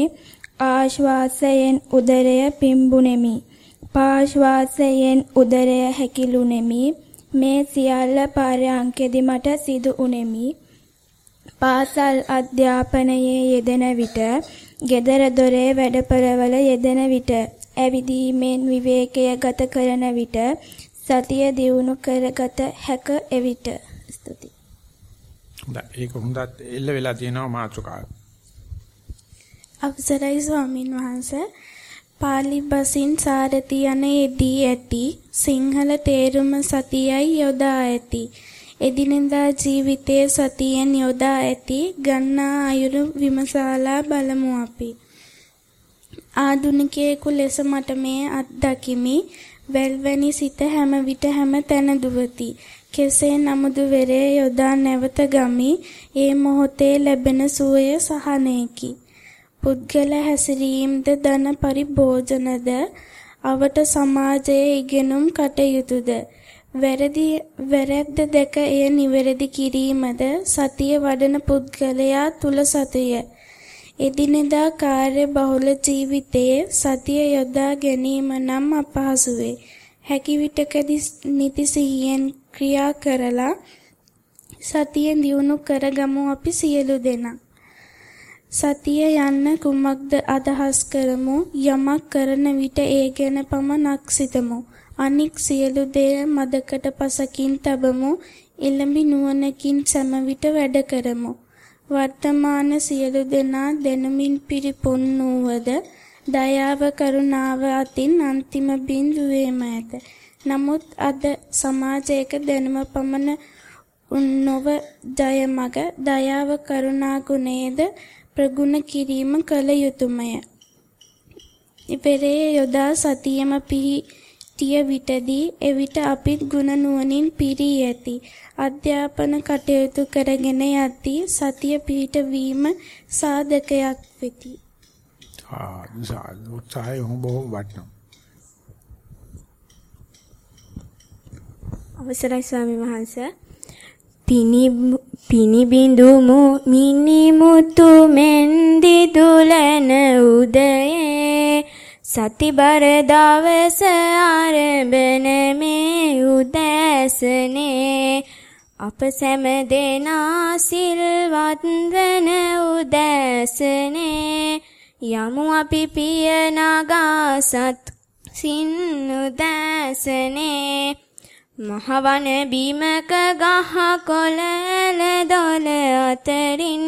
ආශ්වාසයෙන් උදරය පිම්බුනෙමි. පාශ්වාසයෙන් උදරය හැකිලුනෙමි. මේ සියල්ල පාරයන්කෙදි මට සිදු උනේමි පාසල් අධ්‍යාපනයේ යෙදෙන විට gedara dore වැඩපළවල යෙදෙන විට ඇවිදීමෙන් විවේකය ගත කරන විට සතිය දියුණු කරගත හැක එවිට ස්තුති.
හොඳයි ඒක හොඳත් එල්ල වෙලා තියෙනවා මාතෘකාව.
අවසරයි ස්වාමින් වහන්සේ පාලි බසින් සාරති යන යෙදී ඇති සිංහල තේරුම සතියයි යොදා ඇති. එදිනෙදා ජීවිතයේ සතියෙන් යොදා ඇති ගන්නා අයුරු විමසාලා බලමු අපි. ආදුනිකයෙකු ලෙස මට මේ අත්දකිමි වැල්වැනි සිත හැම විට හැම තැන දුවති. කෙසේ නමුදු වෙරේ යොදා නැවත ගමි. ඒ මොහොතේ ලැබෙන සුවය සහනයකි. පුද්ගල හැසිරීමද ධන පරිභෝජනද අවට සමාජයේ ඉගෙනුම් කටයුතුද වැරදි වැරැද්ද දැක එය නිවැරදි කිරීමද සතිය වඩන පුද්ගලයා තුල සතුය. එදිනෙදා කාර්ය බහුල ජීවිතයේ සතිය යොදා ගැනීම නම් අපහසු වේ. හැකි විටකදී නිති සිහියෙන් ක්‍රියා කරලා සතියෙන් දියුණු කරගමු අපි සියලු දෙනා. සතිය යන්න කුමක්ද අදහස් කරමු යමක් කරන විට ඒ ගැන පමණක් සිතමු අනික් සියලු දේ මදකට පසකින් තබමු එළඹි නුවණකින් සෑම විට වැඩ කරමු වර්තමාන සියලු දෙනා දැනුමින් පිරිපුන් වූවද දයාව කරුණාව අතින් අන්තිම බිඳුවේම ඇත. නමුත් අද සමාජයක දැනුම පමණ උන්නව ජයමග දයාව කරුණා ගුණයේද ප්‍රගුණ කිරීම කළ යුතුයමය. ඉපෙරේ යොදා සතියම පිහිටිය විටදී එවිට අපිත් ගුණ නුවණින් පිරී ඇති. අධ්‍යාපන කටයුතු කරගෙන යද්දී සතිය පිහිට වීම සාධකයක් වෙති.
ආ සාදු උත්සාහය බොහොම වටිනවා.
අවසරයි ස්වාමි වහන්සේ පිනිබිඳුමු මිනිමුතු මෙන්දි දුලන උදයේ සතිබර දවස ආරම්භන මේ උදෑසනේ. අප සැම දෙනා සිල්වත් වන උදෑසනේ. යමු අපි පිය නගාසත් සින් උදෑසනේ මහවන බීමක ගහ කොළල දොල අතරින්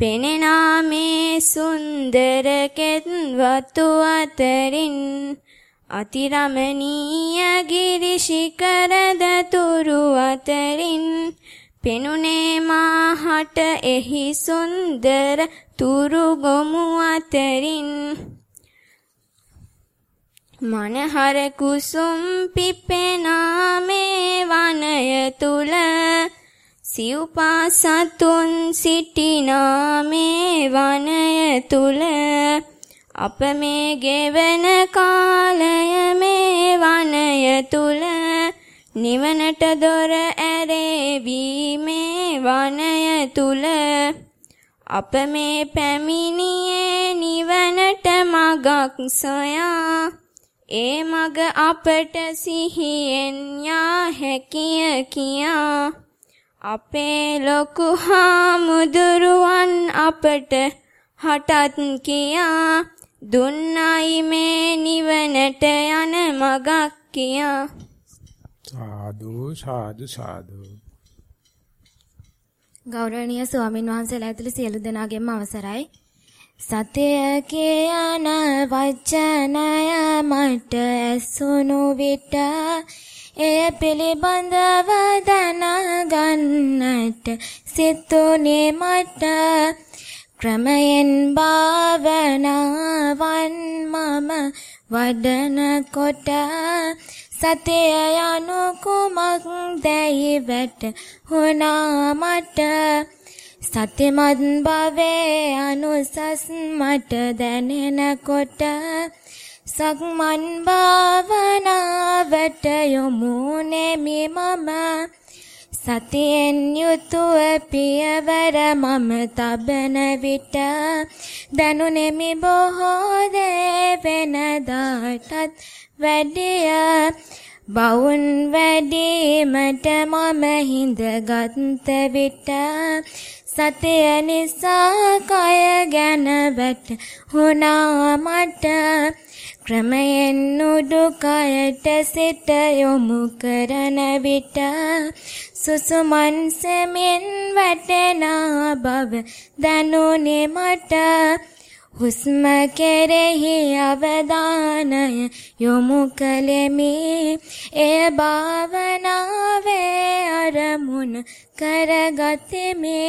පෙනෙනා මේ සුන්දර කෙත් වතු අතරින් අතිරමණීය ගිරි ශිඛරද තුරු අතරින් පෙනුනේ මාහට එහි සුන්දර තුරු ගොමු අතරින් මනහර කුසුම් පිපෙනා මේ වනය තුල සිව්පා සතුන් සිටිනා මේ වනය තුල අප මේ ගෙවන කාලය මේ වනය තුල
නිවනට දොර ඇරේවීමේ වනය තුල අප මේ පැමිණියේ නිවනට මගක් සොයා ඒ මග අපට සිහියෙන් යා හැකිය කියා අපේ ලොකු හාමුදුරුවන් අපට හටත් කියා දුන්නයි මේ නිවනට යන මගක් කියා
සාදු සාදු සාදු
ගෞරවනීය ස්වාමින් වහන්සේලා ඇතුළු සියලු දෙනාගේම අවසරයි. සතය කියන වචනය මට ඇසුණු විට එය පිළිබඳව දැනගන්නට සිතුනේ මට. ක්‍රමයෙන් භාවනාවන් මම වඩනකොට සතිය යනු කුමක් දැයි වැටහුණා මට. සතිමත් භවේ අනුසස් මට දැනෙනකොට සක්මන් භාවනාවට යොමු නෙමි මම. සතියෙන් යුතුව පියවර මම තබන විට දැනුනෙමි බොහෝ දේ වෙනදාටත් වැඩිය. බවුන් වැඩීමට මම හිඳගත් විට සතිය නිසා කය ගැන වැටහුණා මට. ක්‍රමයෙන් උඩුකයට සිත යොමු කරන විට සුසුමන් සෙමින් වැටෙන බව දැනුනේ මට. හුස්ම කෙරෙහි අවධානය යොමු කළෙමි. එය භාවනාවේ අරමුණ කරගතෙමි.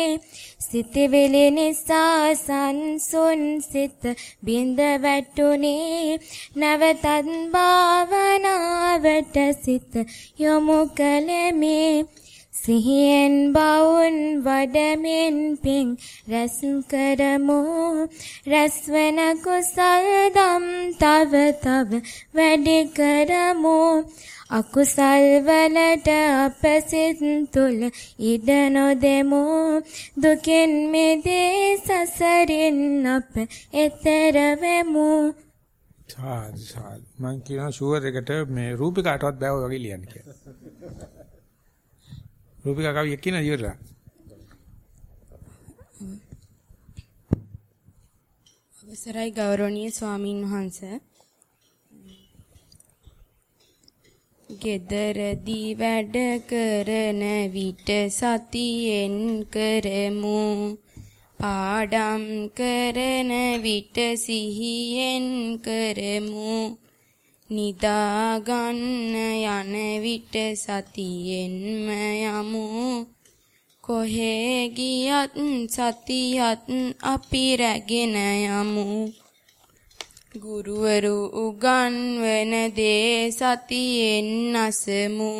සිතවිලි නිසා සංසුන් සිත බිඳ වැටුනේ. නැවතත් භාවනාවට සිත යොමු කළෙමි. සිහියෙන් බවුන් වඩමින් පිං රැස් කරමු. රැස්වන කුසල් දම් තව තව වැඩි කරමු. අකුසල් වලට අප සිත් තුල ඉඩ නොදෙමු. දුකින් මිදී සසරින් අප එතර වෙමු.
සාදු සාදු. මං කියනවා ෂුවර් එකට මේ රූපිකාටවත් බෑ ඔය වගේ ලියන්න කියලා. රූපිකා කවිය කියන ඉවරලා.
අවසරයි ගෞරවනීය ස්වාමින් වහන්සේ. ගෙදරදී වැඩ කරන විට සතියෙන් කරමු. පාඩම් කරන විට සිහියෙන් කරමු. නිදා ගන්න යන විට සතියෙන්ම යමු කොහේ ගියත් සතියත් අපි රැගෙන යමු ගුරුවරු උගන්වන දේ සතියෙන් අසමු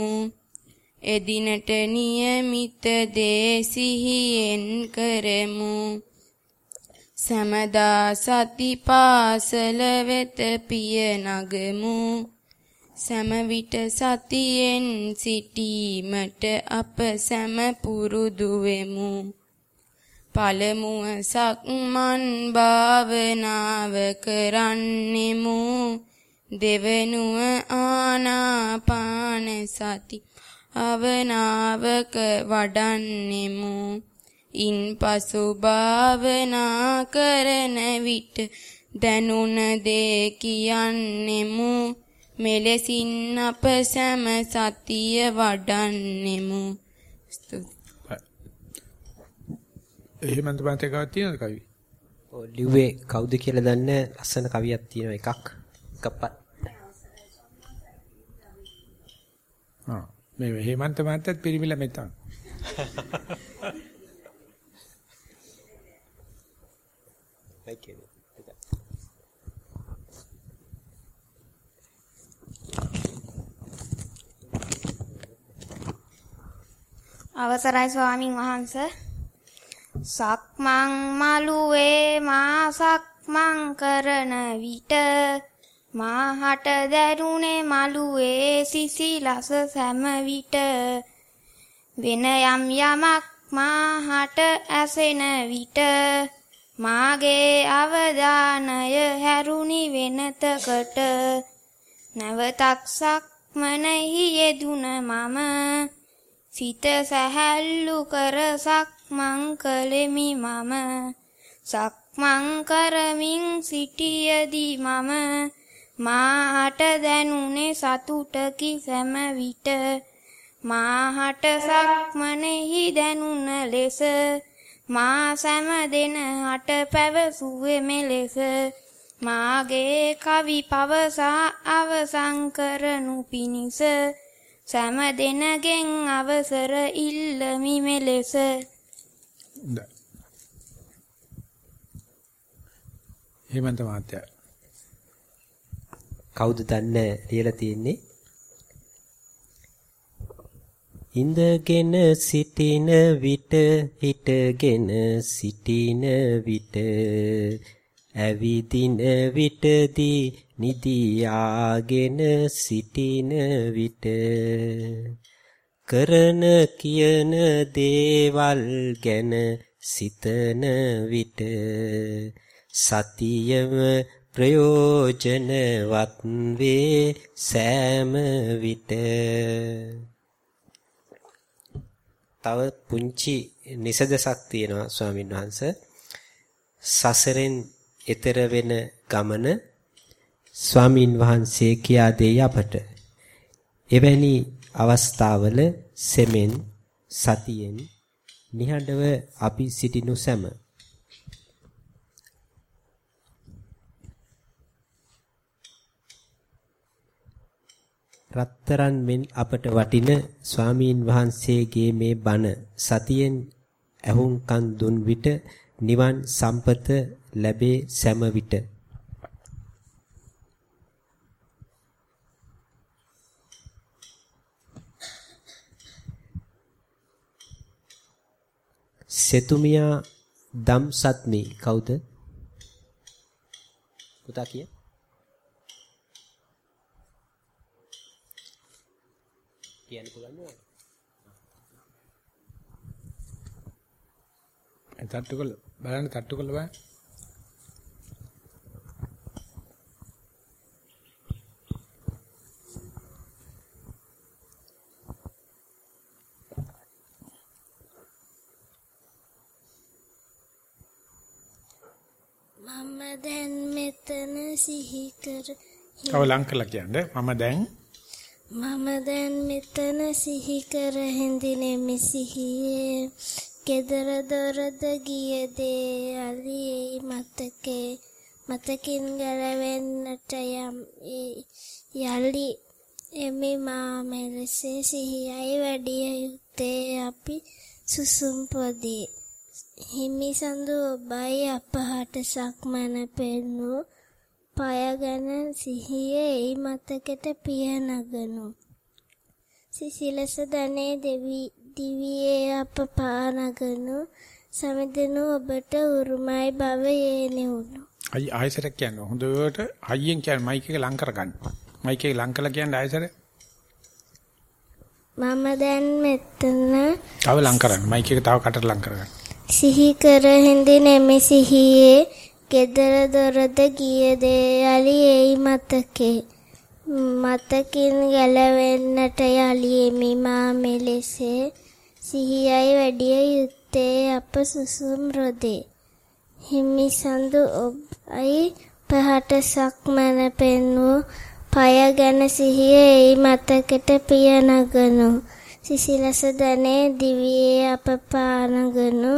එදිනට નિયમિત දේ සිහියෙන් කරමු සමදා සති පාසල වෙත පිය නගමු. සම විට සතියෙන් සිටීමට අප සම පුරුදු වෙමු. පළමුව සක්මන් භාවනාව කරන්නෙමු. දෙවනුව ආනාපාන සති අවනාවක වඩන්නෙමු. ඉන්පසු භාවනා කරන විට දැනුණ දේ කියන්නෙමු මෙලෙසින් අප සෑම සතිය වඩන්නෙමු
එහෙමන්ත බන්තේ තියෙනවද කවි?
ඔව් ලිව්වේ කවුද කියලා දන්නේ ලස්සන කවියක් තියෙනවා එකක්. එකපත්.
ආ මේ හේමන්ත මහත්තයත් පිරිමිලා මෙතන.
අවසරයි ස්වාමින් වහන්ස. සක්මන් මළුවේ මා සක්මන් කරන විට මාහට දැරුණේ මළුවේ සිසිලස සෑම විට. වෙන යම් යමක් මාහට ඇසෙන විට මාගේ අවධානය හැරුණි වෙනතකට. නැවතක් සක්මනෙහි යෙදුන මම. සිත සැහැල්ලු කර සක්මන් කළෙමි මම. සක්මන් කරමින් සිටියදී මම. මාහට දැනුනේ සතුටකි සෑම විට. මාහට සක්මනෙහි දැනුන ලෙස. මා සෑම දෙන හට පැවසුවේ මෙලෙස. මාගේ කවි පවසා අවසන් කරනු පිණිස සෑම දෙනගෙන් අවසර ඉල්ලමි මෙලෙස.
හේමන්ත මහත්තයා.
කවුද දන්නේ ලියලා තියෙන්නේ? ඉඳගෙන සිටින විට හිටගෙන සිටින විට ඇවිදින විටදී නිදියාගෙන සිටින විට කරන කියන දේවල් ගැන සිතන විට සතියම ප්‍රයෝජනවත් වේ සෑම විට. තව පුංචි නිසදසක් තියෙනවා ස්වාමීන් වහන්ස සසරෙන් එතර වෙන ගමන ස්වාමින් වහන්සේ කියා දෙයි අපට. එවැනි අවස්ථාවල සෙමෙන් සතියෙන් නිහඬව අපි සිටිනු සැම. රත්තරන් මෙන් අපට වටින ස්වාමීන් වහන්සේගේ මේ බණ සතියෙන් ඇහුම්කන් දුන් විට නිවන් සම්පත ලැබේ සෑම විට සෙතුමියා දම් සත්මි කවුද පුතා කිය කියන්න පුළුවන් නේද?
තට්ටු කළ බලන්න තට්ටු කළ බලන්න.
මම දැන් මෙතන සිහි කර
තව ලං කළා කියන්නේ. මම දැන්
මම දැන් මෙතන සිහි කර හිඳිනෙමි සිහියේ කෙදර දොරද ගිය දේ අලියේ මතකේ. මතකින් ගැලවෙන්නට යම් යලි එමි මා මෙලෙසේ සිහියයි වැඩිය යුත්තේ අපි සුසුම් පොදී හිමි සඳු ඔබයි අපහට සක්මන පෙන්නු පය ගැන සිහියේ එයි මතකෙට පිය නගනු සිසිලස ධනේ දෙවි දිවියේ අප පානගනු. සමදෙනු ඔබට උරුමයි භව යේනෙවුණු
අයි ආයසරක් කියන්නේ හොඳට හයියෙන් කියන්නේ මයික් එක ලං කරගන්න. මයික් එක ලං කළා කියන්නේ ආයසර
මම දැන් මෙතන
තව ලං කරන්න. මයික් එක තව කටට ලං කරගන්න.
සිහි කර හිඳිනෙමි සිහියේ ගෙදර දොරද ගිය දේ යලි එයි මතකේ. මතකින් ගැලවෙන්නට යලි එමි මා මෙලෙසේ. සිහියයි වැඩිය යුත්තේ අප සුසුම් රොදේ. හිමි සඳු ඔබයි පහට සක්මන පෙන්වූ පය ගැන සිහිය එයි මතකෙට පිය නගනු සිසිලස ධනේ දිවියේ අප පානගනු.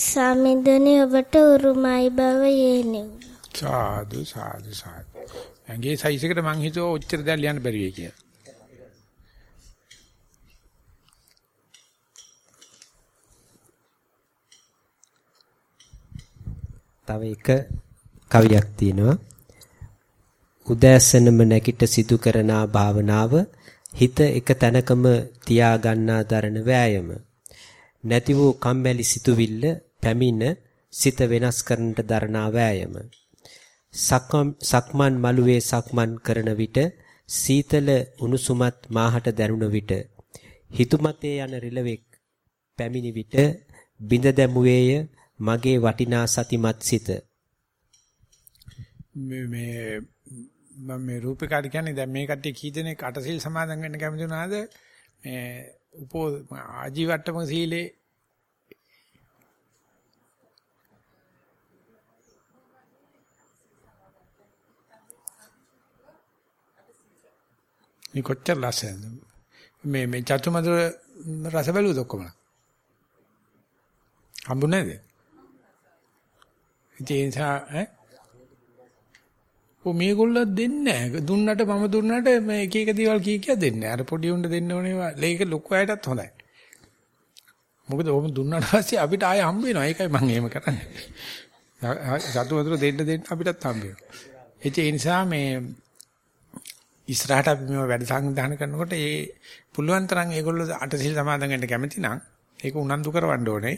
සමිඳුනි ඔබට උරුමයි බව යේනෙව්.
සාදු සාදු සාදු. ඇඟේ සයිස් එකට මං හිතුවා ඔච්චර දැන් ලියන්න බැරි වෙයි කියලා.
තව එක කවියක් තියෙනවා. උදෑසනම නැගිට සිදු කරනා භාවනාව හිත එක තැනකම තියා ගන්නා දරන වෑයම. නැති වූ කම්මැලි සිතුවිල්ල පැමිණ සිත වෙනස් කරන්නට දරනා වෑයම. සක්මන් මළුවේ සක්මන් කරන විට සීතල උණුසුමත් මාහට දැනුණ විට හිතුමතේ යන රිලෙවෙක් පැමිණි විට බිඳ දැමුවේය මගේ වටිනා සතිමත් සිත
මේ මේ මම මේ රූපකාර කියන්නේ දැන් මේ කට්ටිය කී දෙනෙක් අටසිල් සමාදන් වෙන්න කැමති වුණාද මේ උපෝ ආජීවට්ටම සීලේ මේ කොච්චර ලස්සනද මේ මේ චතුමදුර රස බැලුවද ඔක්කොම හම්බුනේ නැද ඒ නිසා ඈ ඔ මේගොල්ලෝ දෙන්නේ නැහැ. දුන්නට මම දුන්නට මේ එක එක දේවල් කී කිය දෙන්නේ. අර පොඩි උණ්ඩ දෙන්න ඕනේ. ඒක ලොකු අයටත් හොඳයි. මොකද ඔහොම දුන්නාට පස්සේ අපිට ආයෙ හම්බ වෙනවා. ඒකයි මම එහෙම කරන්නේ. සතු වතුර දෙන්න දෙන්න අපිටත් හම්බ වෙනවා. ඒ නිසා මේ ඉස්සරහට අපි මේ වැඩ සංවිධානය කරනකොට ඒ පුළුවන් තරම් ඒගොල්ලෝ අටසිල් සමාදන් වෙන්න කැමති නම් ඒක උනන්දු කරවන්න ඕනේ.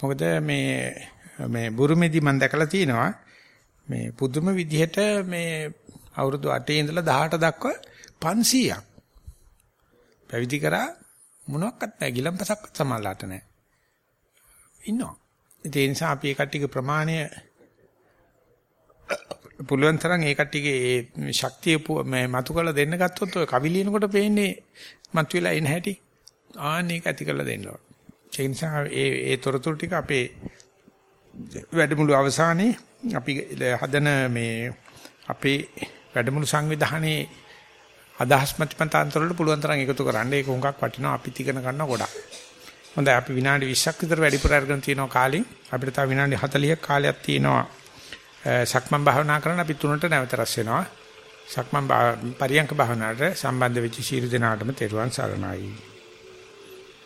මොකද මේ මේ බුරුමේදී මම දැකලා තියෙනවා මේ පුදුම විදිහට මේ අවුරුදු 8 ඉඳලා 18 දක්වා 500ක් පැවිදි කරා මොනවත් නැහැ. ගිලම්පසක්වත් සමාලාට නැහැ. ඉන්නවා. ඒ නිසා අපි ඒ කට්ටියගේ ප්‍රමාණය පුළුවන් තරම් ඒ කට්ටියගේ ඒ ශක්තිය මේ මතු කරලා දෙන්න ගත්තොත් ඔය කවි ලියනකොට පේන්නේ මතුවලා එන හැටි. ආන්න ඒක ඇති කරලා දෙන්න ඕන. ඒ නිසා ඒ ඒ තොරතුරු ටික අපේ වැඩමුළු අවසානයේ අපි හදන මේ අපේ වැඩමුළු සංවිධානයේ අදහස් මතපන්තර වලට පුළුවන් තරම් එකතු කරන්න. ඒක හුඟක් වටිනවා. අපි තිකන ගන්න ගොඩක්. හොඳයි. අපි විනාඩි 20ක් විතර වැඩිපුර අරගෙන තියෙනවා කාලෙන්. අපිට තව විනාඩි 40ක් කාලයක් තියෙනවා. සක්මන් භාවනා කරන්න අපි තුනට නැවත රැස් වෙනවා. සක්මන් පරියංක භාවනාවට සම්බන්ධ වෙච්ච ශීල දෙනාටම තෙරුවන් සරණයි.